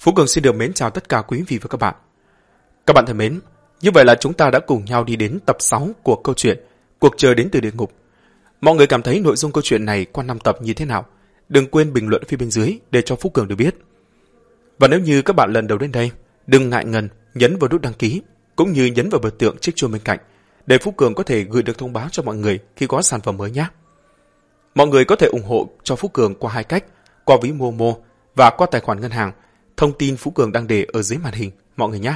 Phú Cường xin được mến chào tất cả quý vị và các bạn. Các bạn thân mến, như vậy là chúng ta đã cùng nhau đi đến tập 6 của câu chuyện Cuộc chơi đến từ địa ngục. Mọi người cảm thấy nội dung câu chuyện này qua 5 tập như thế nào? Đừng quên bình luận phía bên dưới để cho Phú Cường được biết. Và nếu như các bạn lần đầu đến đây, đừng ngại ngần nhấn vào nút đăng ký cũng như nhấn vào biểu tượng chiếc chuông bên cạnh để Phú Cường có thể gửi được thông báo cho mọi người khi có sản phẩm mới nhé. Mọi người có thể ủng hộ cho Phú Cường qua hai cách, qua ví Momo và qua tài khoản ngân hàng. Thông tin Phú Cường đang để ở dưới màn hình, mọi người nhé.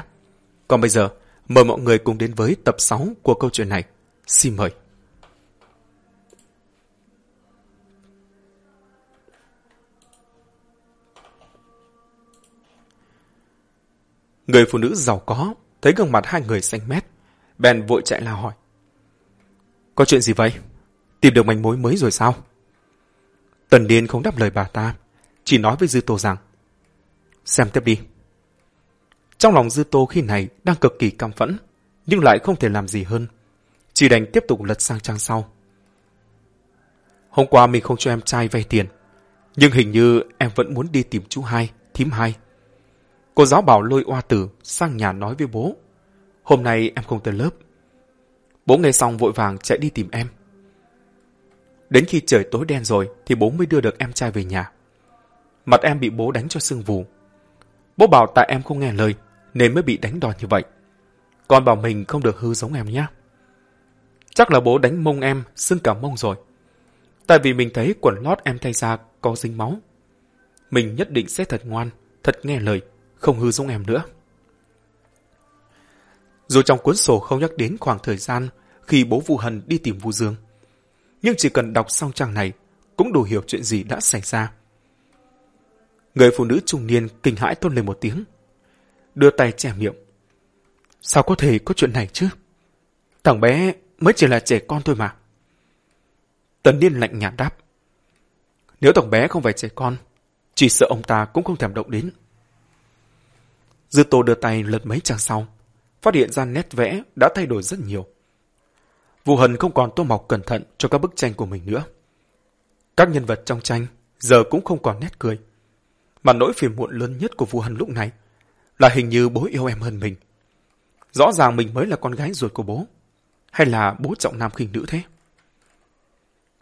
Còn bây giờ, mời mọi người cùng đến với tập 6 của câu chuyện này. Xin mời. Người phụ nữ giàu có, thấy gương mặt hai người xanh mét, bèn vội chạy la hỏi. Có chuyện gì vậy? Tìm được manh mối mới rồi sao? Tần Điên không đáp lời bà ta, chỉ nói với Dư Tô rằng Xem tiếp đi. Trong lòng Dư Tô khi này đang cực kỳ căm phẫn, nhưng lại không thể làm gì hơn. Chỉ đành tiếp tục lật sang trang sau. Hôm qua mình không cho em trai vay tiền, nhưng hình như em vẫn muốn đi tìm chú hai, thím hai. Cô giáo bảo lôi oa tử sang nhà nói với bố. Hôm nay em không tới lớp. Bố nghe xong vội vàng chạy đi tìm em. Đến khi trời tối đen rồi thì bố mới đưa được em trai về nhà. Mặt em bị bố đánh cho sưng vù. Bố bảo tại em không nghe lời nên mới bị đánh đòn như vậy. Con bảo mình không được hư giống em nhé. Chắc là bố đánh mông em, sưng cả mông rồi. Tại vì mình thấy quần lót em thay ra có dính máu. Mình nhất định sẽ thật ngoan, thật nghe lời, không hư giống em nữa. Dù trong cuốn sổ không nhắc đến khoảng thời gian khi bố Vu Hân đi tìm Vu Dương, nhưng chỉ cần đọc xong trang này cũng đủ hiểu chuyện gì đã xảy ra. Người phụ nữ trung niên kinh hãi tôn lên một tiếng, đưa tay che miệng. Sao có thể có chuyện này chứ? Thằng bé mới chỉ là trẻ con thôi mà. Tần Niên lạnh nhạt đáp. Nếu thằng bé không phải trẻ con, chỉ sợ ông ta cũng không thèm động đến. Dư Tô đưa tay lật mấy trang sau, phát hiện ra nét vẽ đã thay đổi rất nhiều. Vũ Hần không còn tô mọc cẩn thận cho các bức tranh của mình nữa. Các nhân vật trong tranh giờ cũng không còn nét cười. Mà nỗi phiền muộn lớn nhất của Vu Hân lúc này là hình như bố yêu em hơn mình. Rõ ràng mình mới là con gái ruột của bố. Hay là bố trọng nam khinh nữ thế?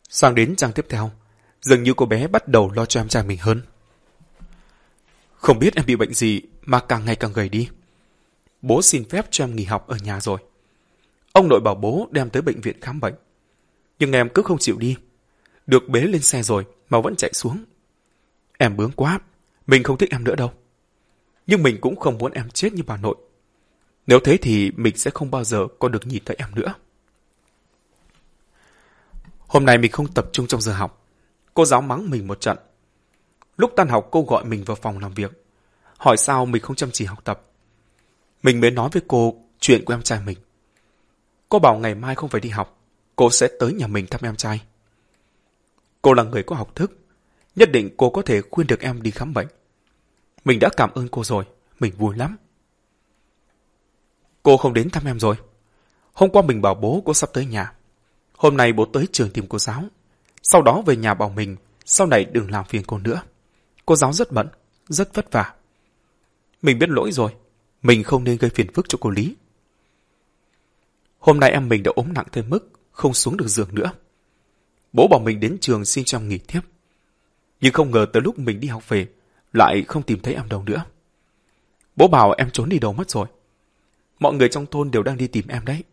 Sang đến trang tiếp theo, dường như cô bé bắt đầu lo cho em trai mình hơn. Không biết em bị bệnh gì mà càng ngày càng gầy đi. Bố xin phép cho em nghỉ học ở nhà rồi. Ông nội bảo bố đem tới bệnh viện khám bệnh. Nhưng em cứ không chịu đi. Được bế lên xe rồi mà vẫn chạy xuống. Em bướng quá, mình không thích em nữa đâu. Nhưng mình cũng không muốn em chết như bà nội. Nếu thế thì mình sẽ không bao giờ có được nhìn thấy em nữa. Hôm nay mình không tập trung trong giờ học. Cô giáo mắng mình một trận. Lúc tan học cô gọi mình vào phòng làm việc. Hỏi sao mình không chăm chỉ học tập. Mình mới nói với cô chuyện của em trai mình. Cô bảo ngày mai không phải đi học, cô sẽ tới nhà mình thăm em trai. Cô là người có học thức, nhất định cô có thể khuyên được em đi khám bệnh. Mình đã cảm ơn cô rồi, mình vui lắm. Cô không đến thăm em rồi. Hôm qua mình bảo bố cô sắp tới nhà. Hôm nay bố tới trường tìm cô giáo. Sau đó về nhà bảo mình, sau này đừng làm phiền cô nữa. Cô giáo rất bận, rất vất vả. Mình biết lỗi rồi, mình không nên gây phiền phức cho cô Lý. Hôm nay em mình đã ốm nặng tới mức không xuống được giường nữa. Bố bảo mình đến trường xin cho em nghỉ tiếp. Nhưng không ngờ tới lúc mình đi học về, lại không tìm thấy em đâu nữa. Bố bảo em trốn đi đâu mất rồi. Mọi người trong thôn đều đang đi tìm em đấy.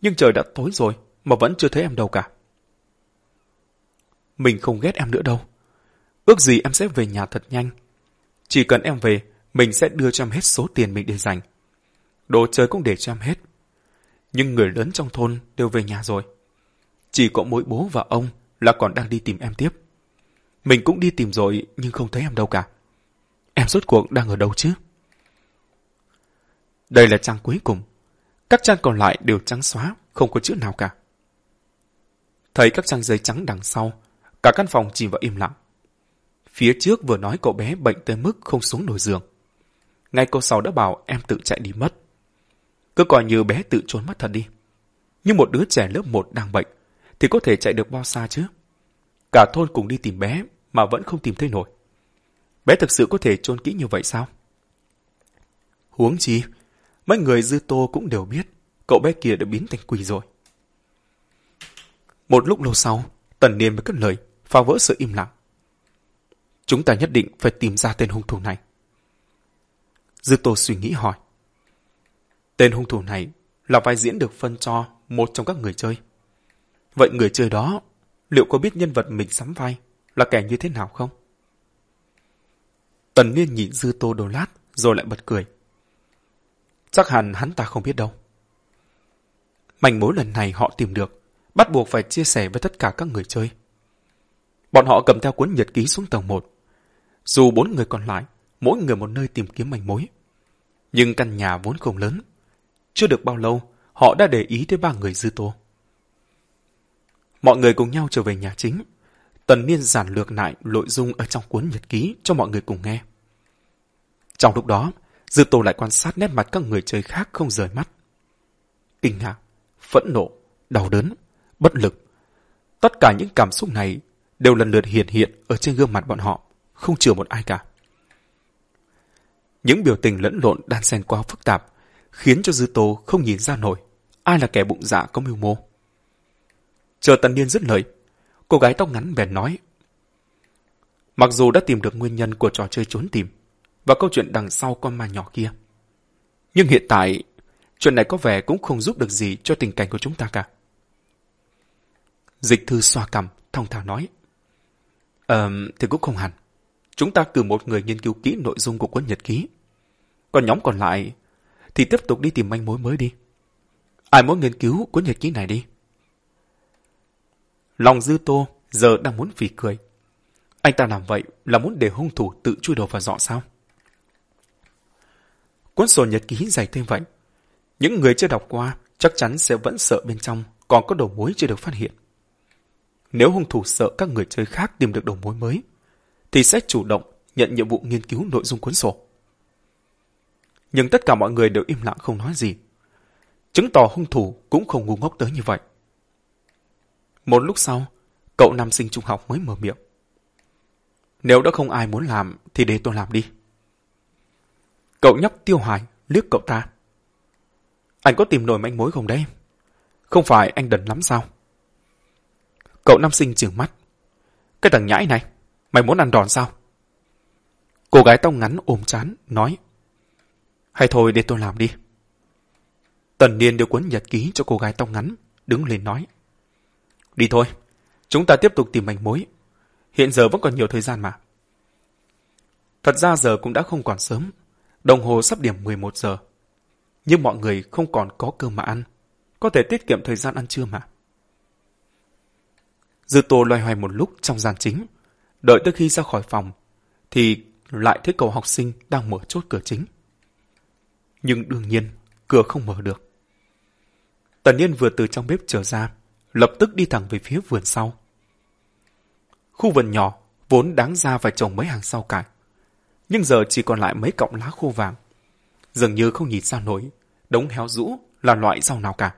Nhưng trời đã tối rồi mà vẫn chưa thấy em đâu cả. Mình không ghét em nữa đâu. Ước gì em sẽ về nhà thật nhanh. Chỉ cần em về, mình sẽ đưa cho em hết số tiền mình để dành. Đồ chơi cũng để cho em hết nhưng người lớn trong thôn đều về nhà rồi. Chỉ có mỗi bố và ông là còn đang đi tìm em tiếp. Mình cũng đi tìm rồi nhưng không thấy em đâu cả. Em rốt cuộc đang ở đâu chứ? Đây là trang cuối cùng. Các trang còn lại đều trắng xóa, không có chữ nào cả. Thấy các trang giấy trắng đằng sau, cả căn phòng chìm vào im lặng. Phía trước vừa nói cậu bé bệnh tới mức không xuống nổi giường. Ngay cô sau đã bảo em tự chạy đi mất. Cứ coi như bé tự trốn mất thật đi. Nhưng một đứa trẻ lớp 1 đang bệnh, thì có thể chạy được bao xa chứ? Cả thôn cùng đi tìm bé, mà vẫn không tìm thấy nổi. Bé thực sự có thể trôn kỹ như vậy sao? Huống chi, mấy người dư tô cũng đều biết cậu bé kia đã biến thành quỷ rồi. Một lúc lâu sau, Tần Niên mới cất lời, phá vỡ sự im lặng. Chúng ta nhất định phải tìm ra tên hung thủ này. Dư Tô suy nghĩ hỏi. Tên hung thủ này là vai diễn được phân cho một trong các người chơi. Vậy người chơi đó liệu có biết nhân vật mình sắm vai là kẻ như thế nào không? Tần Niên nhìn Dư Tô đồ lát rồi lại bật cười. Chắc hẳn hắn ta không biết đâu. Mảnh mối lần này họ tìm được, bắt buộc phải chia sẻ với tất cả các người chơi. Bọn họ cầm theo cuốn nhật ký xuống tầng 1. Dù bốn người còn lại, mỗi người một nơi tìm kiếm manh mối. Nhưng căn nhà vốn không lớn. Chưa được bao lâu, họ đã để ý tới ba người dư tô. Mọi người cùng nhau trở về nhà chính. Tần Niên giản lược lại nội dung ở trong cuốn nhật ký cho mọi người cùng nghe. Trong lúc đó, Dư Tô lại quan sát nét mặt các người chơi khác không rời mắt. Kinh ngạc, phẫn nộ, đau đớn, bất lực. Tất cả những cảm xúc này đều lần lượt hiện hiện ở trên gương mặt bọn họ, không chừa một ai cả. Những biểu tình lẫn lộn đan xen quá phức tạp, khiến cho Dư Tô không nhìn ra nổi ai là kẻ bụng dạ có mưu mô. Chờ Tần Niên dứt lời, cô gái tóc ngắn bèn nói. Mặc dù đã tìm được nguyên nhân của trò chơi trốn tìm và câu chuyện đằng sau con ma nhỏ kia, nhưng hiện tại chuyện này có vẻ cũng không giúp được gì cho tình cảnh của chúng ta cả. Dịch thư xoa cằm, thong thả nói. Ờ, thì cũng không hẳn. Chúng ta cử một người nghiên cứu kỹ nội dung của cuốn nhật ký. Còn nhóm còn lại thì tiếp tục đi tìm manh mối mới đi. Ai muốn nghiên cứu cuốn nhật ký này đi? Lòng dư tô giờ đang muốn phì cười. Anh ta làm vậy là muốn để hung thủ tự chui đầu vào dọ sao? Cuốn sổ nhật ký dày thêm vậy. Những người chưa đọc qua chắc chắn sẽ vẫn sợ bên trong còn có đầu mối chưa được phát hiện. Nếu hung thủ sợ các người chơi khác tìm được đầu mối mới, thì sẽ chủ động nhận nhiệm vụ nghiên cứu nội dung cuốn sổ. Nhưng tất cả mọi người đều im lặng không nói gì. Chứng tỏ hung thủ cũng không ngu ngốc tới như vậy. Một lúc sau, cậu nam sinh trung học mới mở miệng. Nếu đã không ai muốn làm thì để tôi làm đi. Cậu nhóc tiêu hoài liếc cậu ta. Anh có tìm nổi manh mối không đấy? Không phải anh đần lắm sao? Cậu nam sinh trừng mắt. Cái thằng nhãi này, mày muốn ăn đòn sao? Cô gái tông ngắn ôm chán, nói. Hay thôi để tôi làm đi. Tần Niên đưa cuốn nhật ký cho cô gái tông ngắn, đứng lên nói. Đi thôi, chúng ta tiếp tục tìm manh mối. Hiện giờ vẫn còn nhiều thời gian mà. Thật ra giờ cũng đã không còn sớm. Đồng hồ sắp điểm 11 giờ. Nhưng mọi người không còn có cơm mà ăn. Có thể tiết kiệm thời gian ăn trưa mà. Dư Tô loay hoay một lúc trong gian chính. Đợi tới khi ra khỏi phòng, thì lại thấy cậu học sinh đang mở chốt cửa chính. Nhưng đương nhiên, cửa không mở được. Tần Niên vừa từ trong bếp trở ra, lập tức đi thẳng về phía vườn sau. Khu vườn nhỏ, vốn đáng ra phải trồng mấy hàng sau cải. Nhưng giờ chỉ còn lại mấy cọng lá khô vàng. Dường như không nhìn ra nổi, đống héo rũ là loại rau nào cả.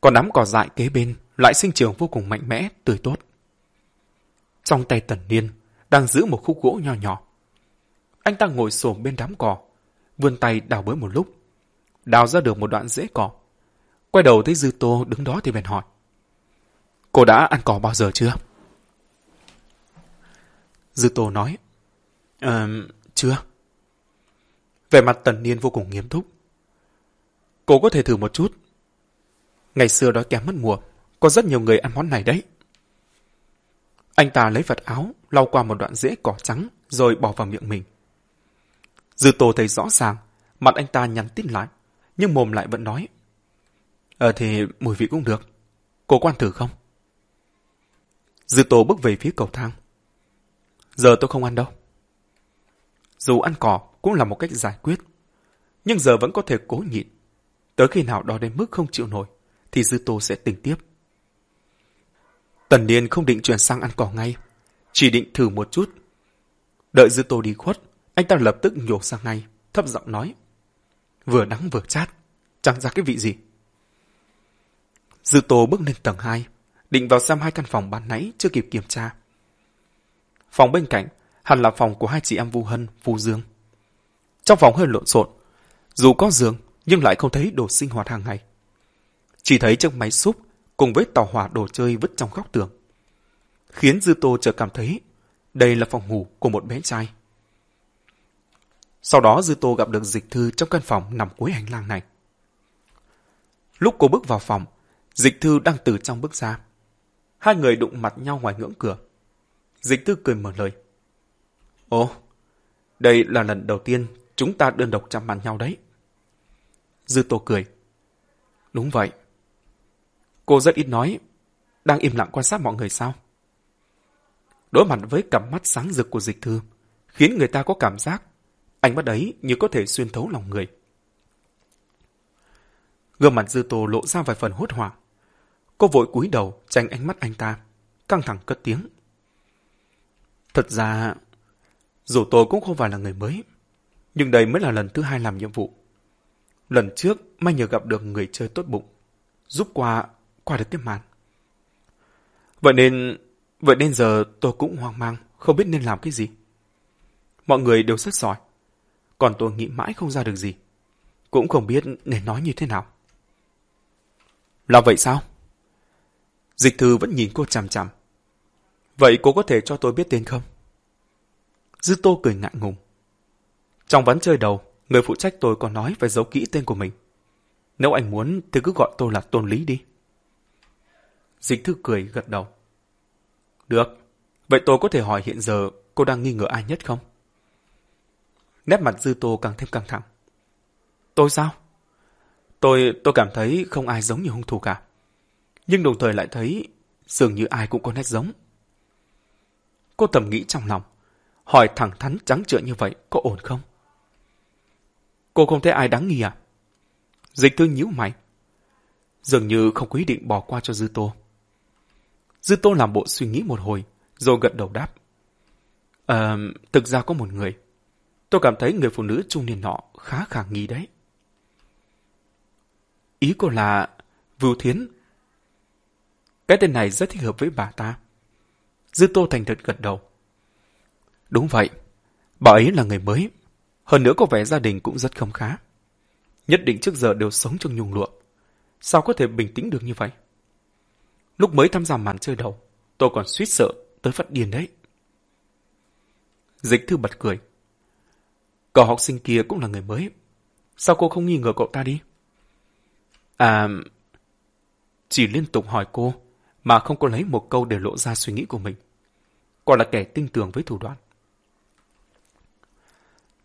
Còn đám cỏ dại kế bên lại sinh trưởng vô cùng mạnh mẽ, tươi tốt. Trong tay tần niên, đang giữ một khúc gỗ nho nhỏ. Anh ta ngồi xổm bên đám cỏ, vươn tay đào bới một lúc. Đào ra được một đoạn rễ cỏ. Quay đầu thấy Dư Tô đứng đó thì bèn hỏi. Cô đã ăn cỏ bao giờ chưa? Dư Tô nói. Ờ, chưa. Về mặt tần niên vô cùng nghiêm túc. Cô có thể thử một chút. Ngày xưa đói kém mất mùa, có rất nhiều người ăn món này đấy. Anh ta lấy vật áo, lau qua một đoạn rễ cỏ trắng, rồi bỏ vào miệng mình. Dư Tô thấy rõ ràng, mặt anh ta nhắn tin lại, nhưng mồm lại vẫn nói. Ờ thì mùi vị cũng được. Cô quan thử không? Dư Tô bước về phía cầu thang. Giờ tôi không ăn đâu. Dù ăn cỏ cũng là một cách giải quyết, nhưng giờ vẫn có thể cố nhịn. Tới khi nào đó đến mức không chịu nổi, thì Dư Tô sẽ tỉnh tiếp. Tần Niên không định chuyển sang ăn cỏ ngay, chỉ định thử một chút. Đợi Dư Tô đi khuất, anh ta lập tức nhổ sang ngay, thấp giọng nói. Vừa đắng vừa chát, chẳng ra cái vị gì. Dư Tô bước lên tầng 2, định vào xem hai căn phòng ban nãy chưa kịp kiểm tra. Phòng bên cạnh hẳn là phòng của hai chị em Vu Hân, Vu Dương. Trong phòng hơi lộn xộn, dù có giường nhưng lại không thấy đồ sinh hoạt hàng ngày. Chỉ thấy chiếc máy xúc cùng với tàu hỏa đồ chơi vứt trong góc tường. Khiến Dư Tô chợt cảm thấy đây là phòng ngủ của một bé trai. Sau đó Dư Tô gặp được dịch thư trong căn phòng nằm cuối hành lang này. Lúc cô bước vào phòng, dịch thư đang từ trong bước ra. Hai người đụng mặt nhau ngoài ngưỡng cửa. Dịch thư cười mở lời. Ồ, đây là lần đầu tiên chúng ta đơn độc chạm mặt nhau đấy. Dư Tô cười. Đúng vậy. Cô rất ít nói, đang im lặng quan sát mọi người sao? Đối mặt với cặp mắt sáng rực của dịch thư, khiến người ta có cảm giác ánh mắt ấy như có thể xuyên thấu lòng người. Gương mặt dư tô lộ ra vài phần hốt hoảng. Cô vội cúi đầu tránh ánh mắt anh ta, căng thẳng cất tiếng. Thật ra, dù tôi cũng không phải là người mới, nhưng đây mới là lần thứ hai làm nhiệm vụ. Lần trước, may nhờ gặp được người chơi tốt bụng, giúp qua, qua được tiếp màn. Vậy nên, vậy nên giờ tôi cũng hoang mang, không biết nên làm cái gì. Mọi người đều rất giỏi, còn tôi nghĩ mãi không ra được gì. Cũng không biết nên nói như thế nào. Là vậy sao? Dịch thư vẫn nhìn cô chằm chằm. Vậy cô có thể cho tôi biết tên không? Dư tô cười ngại ngùng. Trong ván chơi đầu, người phụ trách tôi còn nói phải giấu kỹ tên của mình. Nếu anh muốn thì cứ gọi tôi là Tôn Lý đi. Dịch thư cười gật đầu. Được. Vậy tôi có thể hỏi hiện giờ cô đang nghi ngờ ai nhất không? Nét mặt dư tô càng thêm căng thẳng. Tôi sao? Tôi, tôi cảm thấy không ai giống như hung thủ cả. Nhưng đồng thời lại thấy dường như ai cũng có nét giống. Cô tầm nghĩ trong lòng, hỏi thẳng thắn trắng trợn như vậy có ổn không? Cô không thấy ai đáng nghi à? Dịch thư nhíu mày. Dường như không quyết định bỏ qua cho Dư Tô. Dư Tô làm bộ suy nghĩ một hồi, rồi gật đầu đáp. Ờ, thực ra có một người. Tôi cảm thấy người phụ nữ trung niên nọ khá khả nghi đấy. Ý cô là Vưu Thiến. Cái tên này rất thích hợp với bà ta. Dư Tô thành thật gật đầu. Đúng vậy, bà ấy là người mới. Hơn nữa có vẻ gia đình cũng rất không khá. Nhất định trước giờ đều sống trong nhung lụa. Sao có thể bình tĩnh được như vậy? Lúc mới tham gia màn chơi đầu, tôi còn suýt sợ tới phát điên đấy. Dịch thư bật cười. Cậu học sinh kia cũng là người mới. Sao cô không nghi ngờ cậu ta đi? À... Chỉ liên tục hỏi cô, mà không có lấy một câu để lộ ra suy nghĩ của mình. Còn là kẻ tinh tường với thủ đoạn.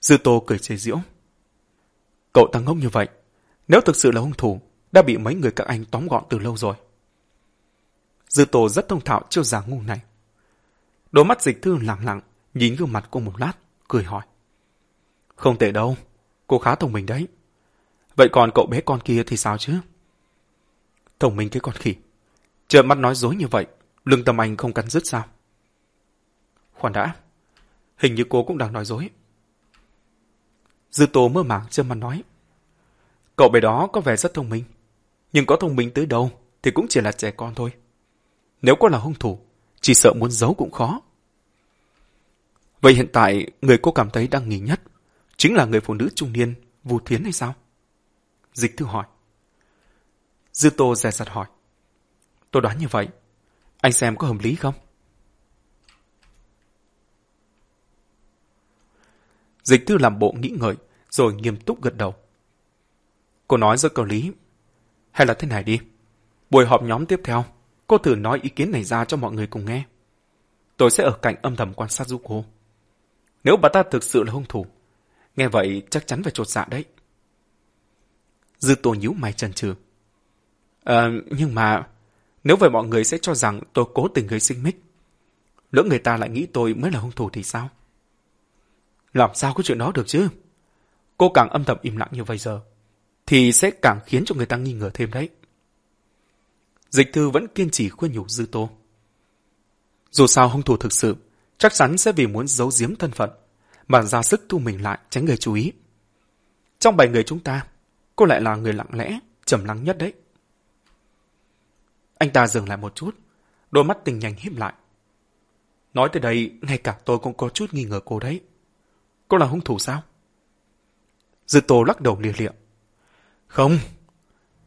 Dư Tô cười chế giễu. Cậu ta ngốc như vậy, nếu thực sự là hung thủ, đã bị mấy người các anh tóm gọn từ lâu rồi. Dư Tô rất thông thạo chiêu giả ngu này. Đôi mắt dịch thư lặng lặng, nhìn gương mặt cô một lát, cười hỏi. Không tệ đâu, cô khá thông minh đấy. Vậy còn cậu bé con kia thì sao chứ? Thông minh cái con khỉ. Trợn mắt nói dối như vậy, lương tâm anh không cắn rứt sao? Khoan đã, hình như cô cũng đang nói dối. Dư Tô mơ màng chưa mà nói. Cậu bé đó có vẻ rất thông minh, nhưng có thông minh tới đâu thì cũng chỉ là trẻ con thôi. Nếu có là hung thủ, chỉ sợ muốn giấu cũng khó. Vậy hiện tại, người cô cảm thấy đang nghỉ nhất, chính là người phụ nữ trung niên, Vu Thiến hay sao? Dịch thư hỏi. Dư Tô dè dặt hỏi. Tôi đoán như vậy. Anh xem có hợp lý không? Dịch thư làm bộ nghĩ ngợi, rồi nghiêm túc gật đầu. Cô nói rất có lý. Hay là thế này đi. Buổi họp nhóm tiếp theo, cô thử nói ý kiến này ra cho mọi người cùng nghe. Tôi sẽ ở cạnh âm thầm quan sát giúp cô. Nếu bà ta thực sự là hung thủ, nghe vậy chắc chắn phải trột dạ đấy. Dư tô nhíu mày chần chừ. Ờ, nhưng mà, nếu vậy mọi người sẽ cho rằng tôi cố tình gây sinh mích. Lỡ người ta lại nghĩ tôi mới là hung thủ thì sao? Làm sao có chuyện đó được chứ? Cô càng âm thầm im lặng như vậy giờ, thì sẽ càng khiến cho người ta nghi ngờ thêm đấy. Dịch thư vẫn kiên trì khuyên nhủ Dư Tô. Dù sao hung thủ thực sự, chắc chắn sẽ vì muốn giấu giếm thân phận, mà ra sức thu mình lại tránh người chú ý. Trong bảy người chúng ta, cô lại là người lặng lẽ, trầm lắng nhất đấy. Anh ta dừng lại một chút, đôi mắt tình nhanh híp lại. Nói tới đây, ngay cả tôi cũng có chút nghi ngờ cô đấy. Cô là hung thủ sao? Dư Tô lắc đầu lia lịa. Không,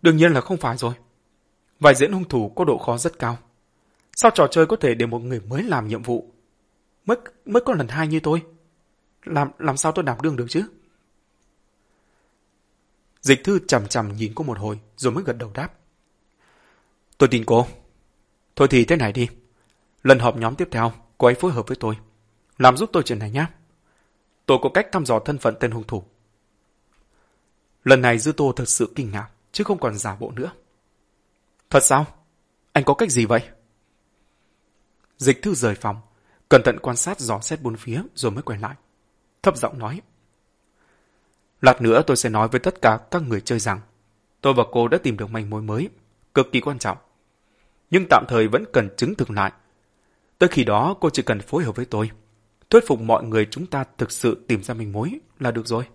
đương nhiên là không phải rồi. Vai diễn hung thủ có độ khó rất cao. Sao trò chơi có thể để một người mới làm nhiệm vụ? Mới, mới có lần hai như tôi. Làm, làm sao tôi đảm đương được chứ? Dịch thư chầm chầm nhìn cô một hồi rồi mới gật đầu đáp. Tôi tin cô. Thôi thì thế này đi. Lần họp nhóm tiếp theo, cô ấy phối hợp với tôi. Làm giúp tôi chuyện này nhé. Tôi có cách thăm dò thân phận tên hung thủ. Lần này Dư Tô thật sự kinh ngạc, chứ không còn giả bộ nữa. Thật sao? Anh có cách gì vậy? Dịch thư rời phòng, cẩn thận quan sát dò xét bốn phía rồi mới quay lại. Thấp giọng nói. Lát nữa tôi sẽ nói với tất cả các người chơi rằng tôi và cô đã tìm được manh mối mới, cực kỳ quan trọng. Nhưng tạm thời vẫn cần chứng thực lại. Tới khi đó cô chỉ cần phối hợp với tôi, thuyết phục mọi người chúng ta thực sự tìm ra manh mối là được rồi.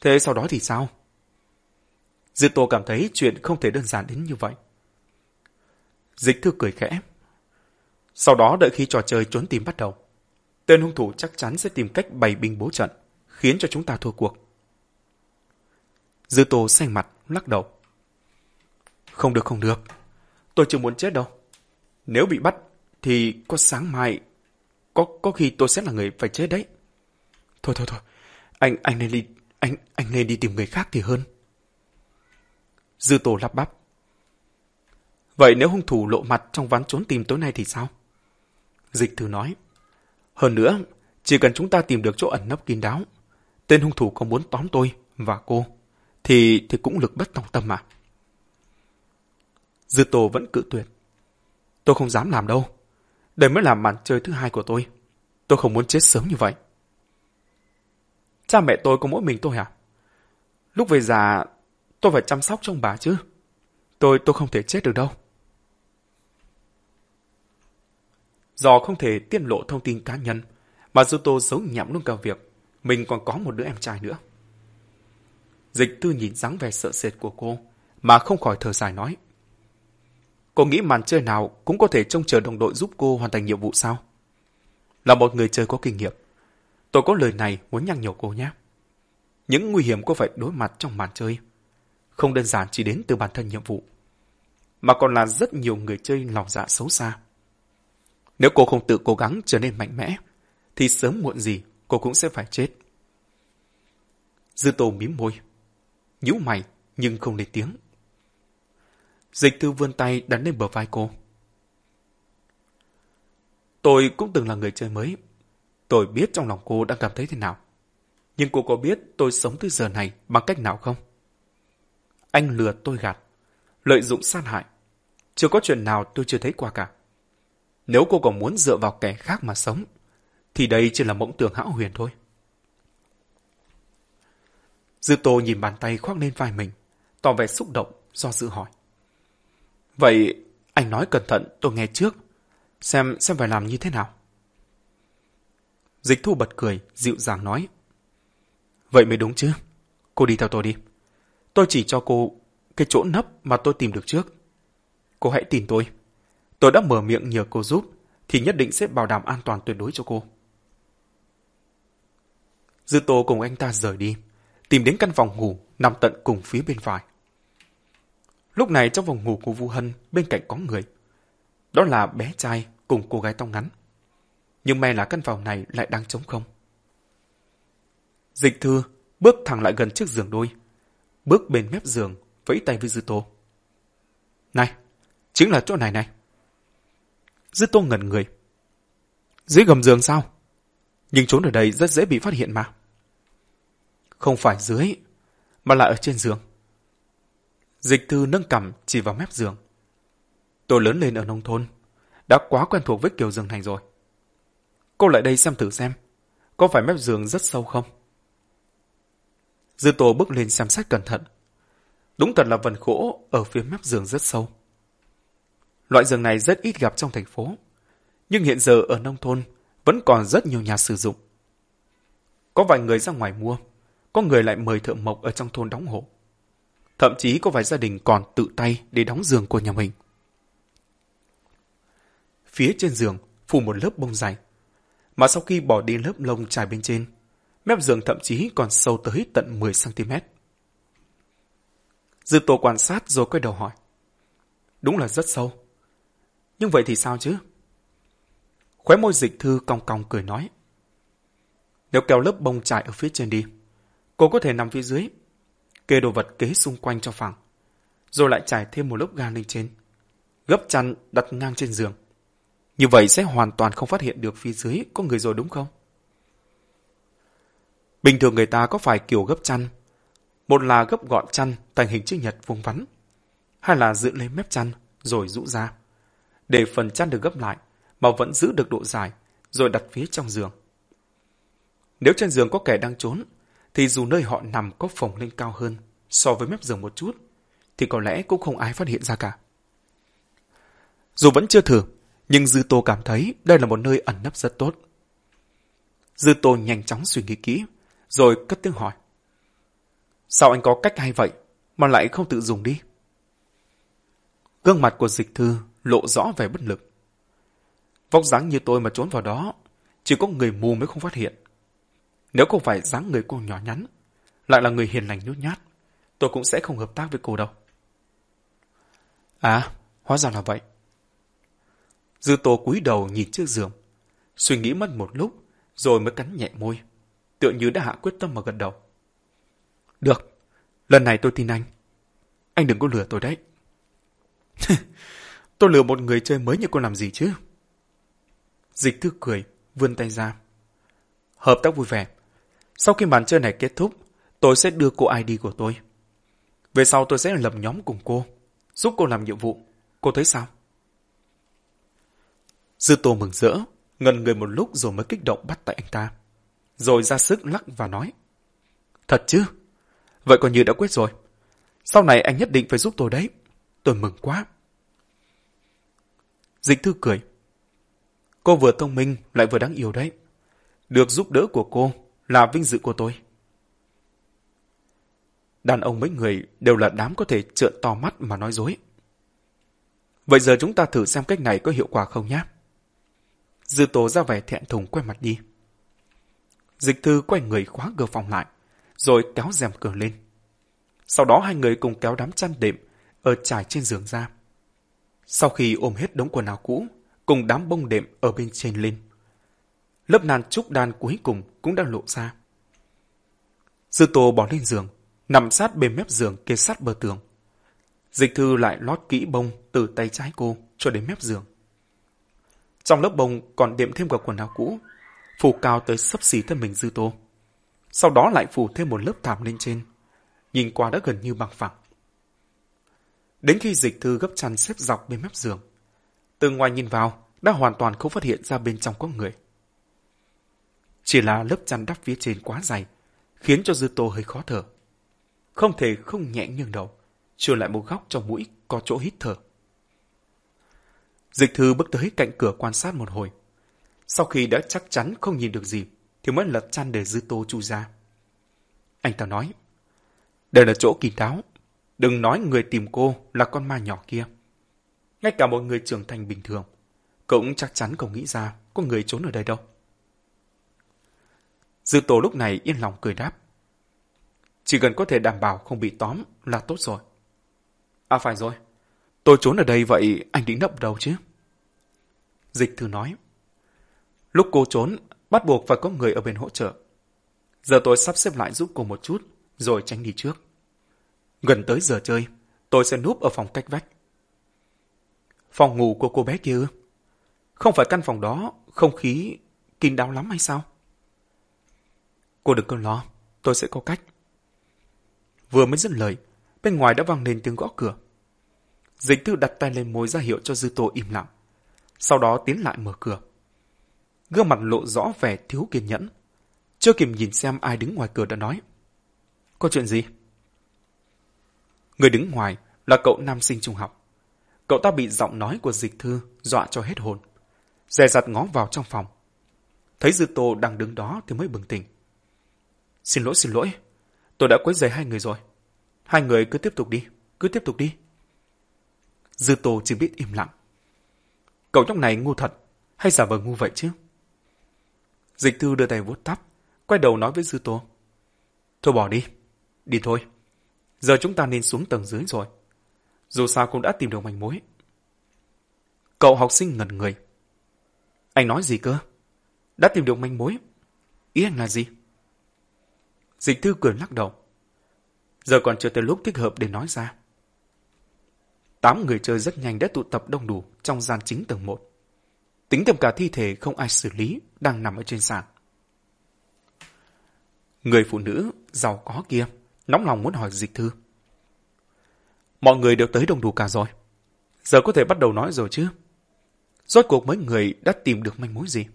Thế sau đó thì sao? Dư Tô cảm thấy chuyện không thể đơn giản đến như vậy. Dịch thư cười khẽ. Sau đó đợi khi trò chơi trốn tìm bắt đầu, tên hung thủ chắc chắn sẽ tìm cách bày binh bố trận, khiến cho chúng ta thua cuộc. Dư Tô xanh mặt, lắc đầu. Không được không được, tôi chưa muốn chết đâu. Nếu bị bắt, thì có sáng mai, có có khi tôi sẽ là người phải chết đấy. Thôi thôi thôi, anh anh nên đi, anh anh nên đi tìm người khác thì hơn. Dư Tô lắp bắp. Vậy nếu hung thủ lộ mặt trong ván trốn tìm tối nay thì sao? Dịch thư nói. Hơn nữa, chỉ cần chúng ta tìm được chỗ ẩn nấp kín đáo, tên hung thủ có muốn tóm tôi và cô, thì thì cũng lực bất tòng tâm mà. Dư Tô vẫn cự tuyệt. Tôi không dám làm đâu. Đây mới là màn chơi thứ hai của tôi. Tôi không muốn chết sớm như vậy. Cha mẹ tôi có mỗi mình tôi à? Lúc về già, tôi phải chăm sóc trong bà chứ. Tôi, tôi không thể chết được đâu. Do không thể tiết lộ thông tin cá nhân, mà Zuto giấu nhậm luôn cả việc mình còn có một đứa em trai nữa. Dịch tư nhìn dáng vẻ sợ sệt của cô, mà không khỏi thở dài nói. Cô nghĩ màn chơi nào cũng có thể trông chờ đồng đội giúp cô hoàn thành nhiệm vụ sao? Là một người chơi có kinh nghiệm, tôi có lời này muốn nhắc nhở cô nhé. Những nguy hiểm cô phải đối mặt trong màn chơi, không đơn giản chỉ đến từ bản thân nhiệm vụ, mà còn là rất nhiều người chơi lòng dạ xấu xa. Nếu cô không tự cố gắng trở nên mạnh mẽ, thì sớm muộn gì cô cũng sẽ phải chết. Dư tô mím môi, nhíu mày nhưng không lên tiếng. Dịch thư vươn tay đánh lên bờ vai cô. Tôi cũng từng là người chơi mới. Tôi biết trong lòng cô đang cảm thấy thế nào. Nhưng cô có biết tôi sống từ giờ này bằng cách nào không? Anh lừa tôi gạt, lợi dụng sát hại. Chưa có chuyện nào tôi chưa thấy qua cả. Nếu cô còn muốn dựa vào kẻ khác mà sống, thì đây chỉ là mộng tưởng hão huyền thôi. Dư Tô nhìn bàn tay khoác lên vai mình, tỏ vẻ xúc động do dự hỏi. Vậy anh nói cẩn thận tôi nghe trước, xem xem phải làm như thế nào. Dịch thu bật cười, dịu dàng nói. Vậy mới đúng chứ, cô đi theo tôi đi. Tôi chỉ cho cô cái chỗ nấp mà tôi tìm được trước. Cô hãy tin tôi. Tôi đã mở miệng nhờ cô giúp, thì nhất định sẽ bảo đảm an toàn tuyệt đối cho cô. Dư Tô cùng anh ta rời đi, tìm đến căn phòng ngủ nằm tận cùng phía bên phải. Lúc này trong phòng ngủ của Vu Hân bên cạnh có người. Đó là bé trai cùng cô gái tóc ngắn. Nhưng may là căn phòng này lại đang trống không. Dịch thư bước thẳng lại gần chiếc giường đôi. Bước bên mép giường, vẫy tay với Dư Tô. Này, chính là chỗ này này. Dư Tô ngẩn người. Dưới gầm giường sao? Nhưng trốn ở đây rất dễ bị phát hiện mà. Không phải dưới, mà là ở trên giường. Dịch thư nâng cằm chỉ vào mép giường. Tôi lớn lên ở nông thôn, đã quá quen thuộc với kiểu giường này rồi. Cô lại đây xem thử xem, có phải mép giường rất sâu không? Dư Tô bước lên xem xét cẩn thận. Đúng thật là vần gỗ ở phía mép giường rất sâu. Loại giường này rất ít gặp trong thành phố, nhưng hiện giờ ở nông thôn vẫn còn rất nhiều nhà sử dụng. Có vài người ra ngoài mua, có người lại mời thợ mộc ở trong thôn đóng hộ. Thậm chí có vài gia đình còn tự tay để đóng giường của nhà mình. Phía trên giường phủ một lớp bông dày, mà sau khi bỏ đi lớp lông trải bên trên, mép giường thậm chí còn sâu tới tận 10cm. Dư tổ quan sát rồi quay đầu hỏi. Đúng là rất sâu. Nhưng vậy thì sao chứ? Khóe môi dịch thư cong cong cười nói. Nếu kéo lớp bông trải ở phía trên đi, cô có thể nằm phía dưới, kê đồ vật kế xung quanh cho phẳng, rồi lại trải thêm một lớp ga lên trên, gấp chăn đặt ngang trên giường. Như vậy sẽ hoàn toàn không phát hiện được phía dưới có người rồi đúng không? Bình thường người ta có phải kiểu gấp chăn, một là gấp gọn chăn thành hình chữ nhật vuông vắn, hai là giữ lấy mép chăn rồi rũ ra, để phần chăn được gấp lại mà vẫn giữ được độ dài, rồi đặt phía trong giường. Nếu trên giường có kẻ đang trốn, thì dù nơi họ nằm có phồng lên cao hơn so với mép giường một chút, thì có lẽ cũng không ai phát hiện ra cả. Dù vẫn chưa thử, nhưng Dư Tô cảm thấy đây là một nơi ẩn nấp rất tốt. Dư Tô nhanh chóng suy nghĩ kỹ, rồi cất tiếng hỏi. Sao anh có cách hay vậy, mà lại không tự dùng đi? Gương mặt của dịch thư lộ rõ vẻ bất lực. Vóc dáng như tôi mà trốn vào đó, chỉ có người mù mới không phát hiện. Nếu không phải dáng người cô nhỏ nhắn, lại là người hiền lành nhút nhát, tôi cũng sẽ không hợp tác với cô đâu. À, hóa ra là vậy. Dư tô cúi đầu nhìn chiếc giường, suy nghĩ mất một lúc, rồi mới cắn nhẹ môi, tựa như đã hạ quyết tâm mà gật đầu. Được, lần này tôi tin anh. Anh đừng có lừa tôi đấy. tôi lừa một người chơi mới như cô làm gì chứ? Dịch thư cười, vươn tay ra. Hợp tác vui vẻ. Sau khi màn chơi này kết thúc, tôi sẽ đưa cô ID của tôi. Về sau tôi sẽ lập nhóm cùng cô, giúp cô làm nhiệm vụ. Cô thấy sao? Dư Tô mừng rỡ, ngần người một lúc rồi mới kích động bắt tại anh ta. Rồi ra sức lắc và nói. Thật chứ? Vậy còn như đã quyết rồi. Sau này anh nhất định phải giúp tôi đấy. Tôi mừng quá. Dịch thư cười. Cô vừa thông minh lại vừa đáng yêu đấy. Được giúp đỡ của cô là vinh dự của tôi. Đàn ông mấy người đều là đám có thể trợn to mắt mà nói dối. Vậy giờ chúng ta thử xem cách này có hiệu quả không nhé. Dư tố ra vẻ thẹn thùng quay mặt đi. Dịch thư quay người khóa cửa phòng lại, rồi kéo rèm cửa lên. Sau đó hai người cùng kéo đám chăn đệm ở trải trên giường ra. Sau khi ôm hết đống quần áo cũ, cùng đám bông đệm ở bên trên lên. Lớp nàn trúc đan cuối cùng cũng đã lộ ra. Dư tô bỏ lên giường, nằm sát bên mép giường kê sát bờ tường. Dịch thư lại lót kỹ bông từ tay trái cô cho đến mép giường. Trong lớp bông còn đệm thêm cả quần áo cũ, phủ cao tới sấp xỉ thân mình dư tô. Sau đó lại phủ thêm một lớp thảm lên trên. Nhìn qua đã gần như bằng phẳng. Đến khi dịch thư gấp chăn xếp dọc bên mép giường, từ ngoài nhìn vào, đã hoàn toàn không phát hiện ra bên trong có người. Chỉ là lớp chăn đắp phía trên quá dày, khiến cho dư tô hơi khó thở. Không thể không nhẹ nghiêng đầu, trừ lại một góc trong mũi có chỗ hít thở. Dịch thư bước tới cạnh cửa quan sát một hồi. Sau khi đã chắc chắn không nhìn được gì, thì mới lật chăn để dư tô chu ra. Anh ta nói, đây là chỗ kỳ đáo. Đừng nói người tìm cô là con ma nhỏ kia. Ngay cả một người trưởng thành bình thường, cũng chắc chắn không nghĩ ra có người trốn ở đây đâu. Dư tổ lúc này yên lòng cười đáp. Chỉ cần có thể đảm bảo không bị tóm là tốt rồi. À phải rồi, tôi trốn ở đây vậy anh định nấp đâu chứ? Dịch thư nói. Lúc cô trốn, bắt buộc phải có người ở bên hỗ trợ. Giờ tôi sắp xếp lại giúp cô một chút, rồi tránh đi trước. Gần tới giờ chơi, tôi sẽ núp ở phòng cách vách. Phòng ngủ của cô bé kia Không phải căn phòng đó không khí kín đáo lắm hay sao? Cô đừng có lo, tôi sẽ có cách. Vừa mới dứt lời, bên ngoài đã vang lên tiếng gõ cửa. Dịch thư đặt tay lên môi ra hiệu cho dư tô im lặng. Sau đó tiến lại mở cửa. Gương mặt lộ rõ vẻ thiếu kiên nhẫn. Chưa kịp nhìn xem ai đứng ngoài cửa đã nói. Có chuyện gì? Người đứng ngoài là cậu nam sinh trung học. Cậu ta bị giọng nói của dịch thư dọa cho hết hồn. Dè dặt ngó vào trong phòng. Thấy Dư Tô đang đứng đó thì mới bừng tỉnh. Xin lỗi, xin lỗi. Tôi đã quấy rầy hai người rồi. Hai người cứ tiếp tục đi, cứ tiếp tục đi. Dư Tô chỉ biết im lặng. Cậu nhóc này ngu thật, hay giả vờ ngu vậy chứ? Dịch thư đưa tay vuốt tóc, quay đầu nói với Dư Tô. Thôi bỏ đi, đi thôi. Giờ chúng ta nên xuống tầng dưới rồi. Dù sao cũng đã tìm được manh mối. Cậu học sinh ngẩn người. Anh nói gì cơ? Đã tìm được manh mối. Ý anh là gì? Dịch thư cười lắc đầu. Giờ còn chưa tới lúc thích hợp để nói ra. Tám người chơi rất nhanh đã tụ tập đông đủ trong gian chính tầng 1. Tính thêm cả thi thể không ai xử lý đang nằm ở trên sàn. Người phụ nữ giàu có kia nóng lòng muốn hỏi dịch thư. Mọi người đều tới đông đủ cả rồi. Giờ có thể bắt đầu nói rồi chứ. Rốt cuộc mấy người đã tìm được manh mối gì?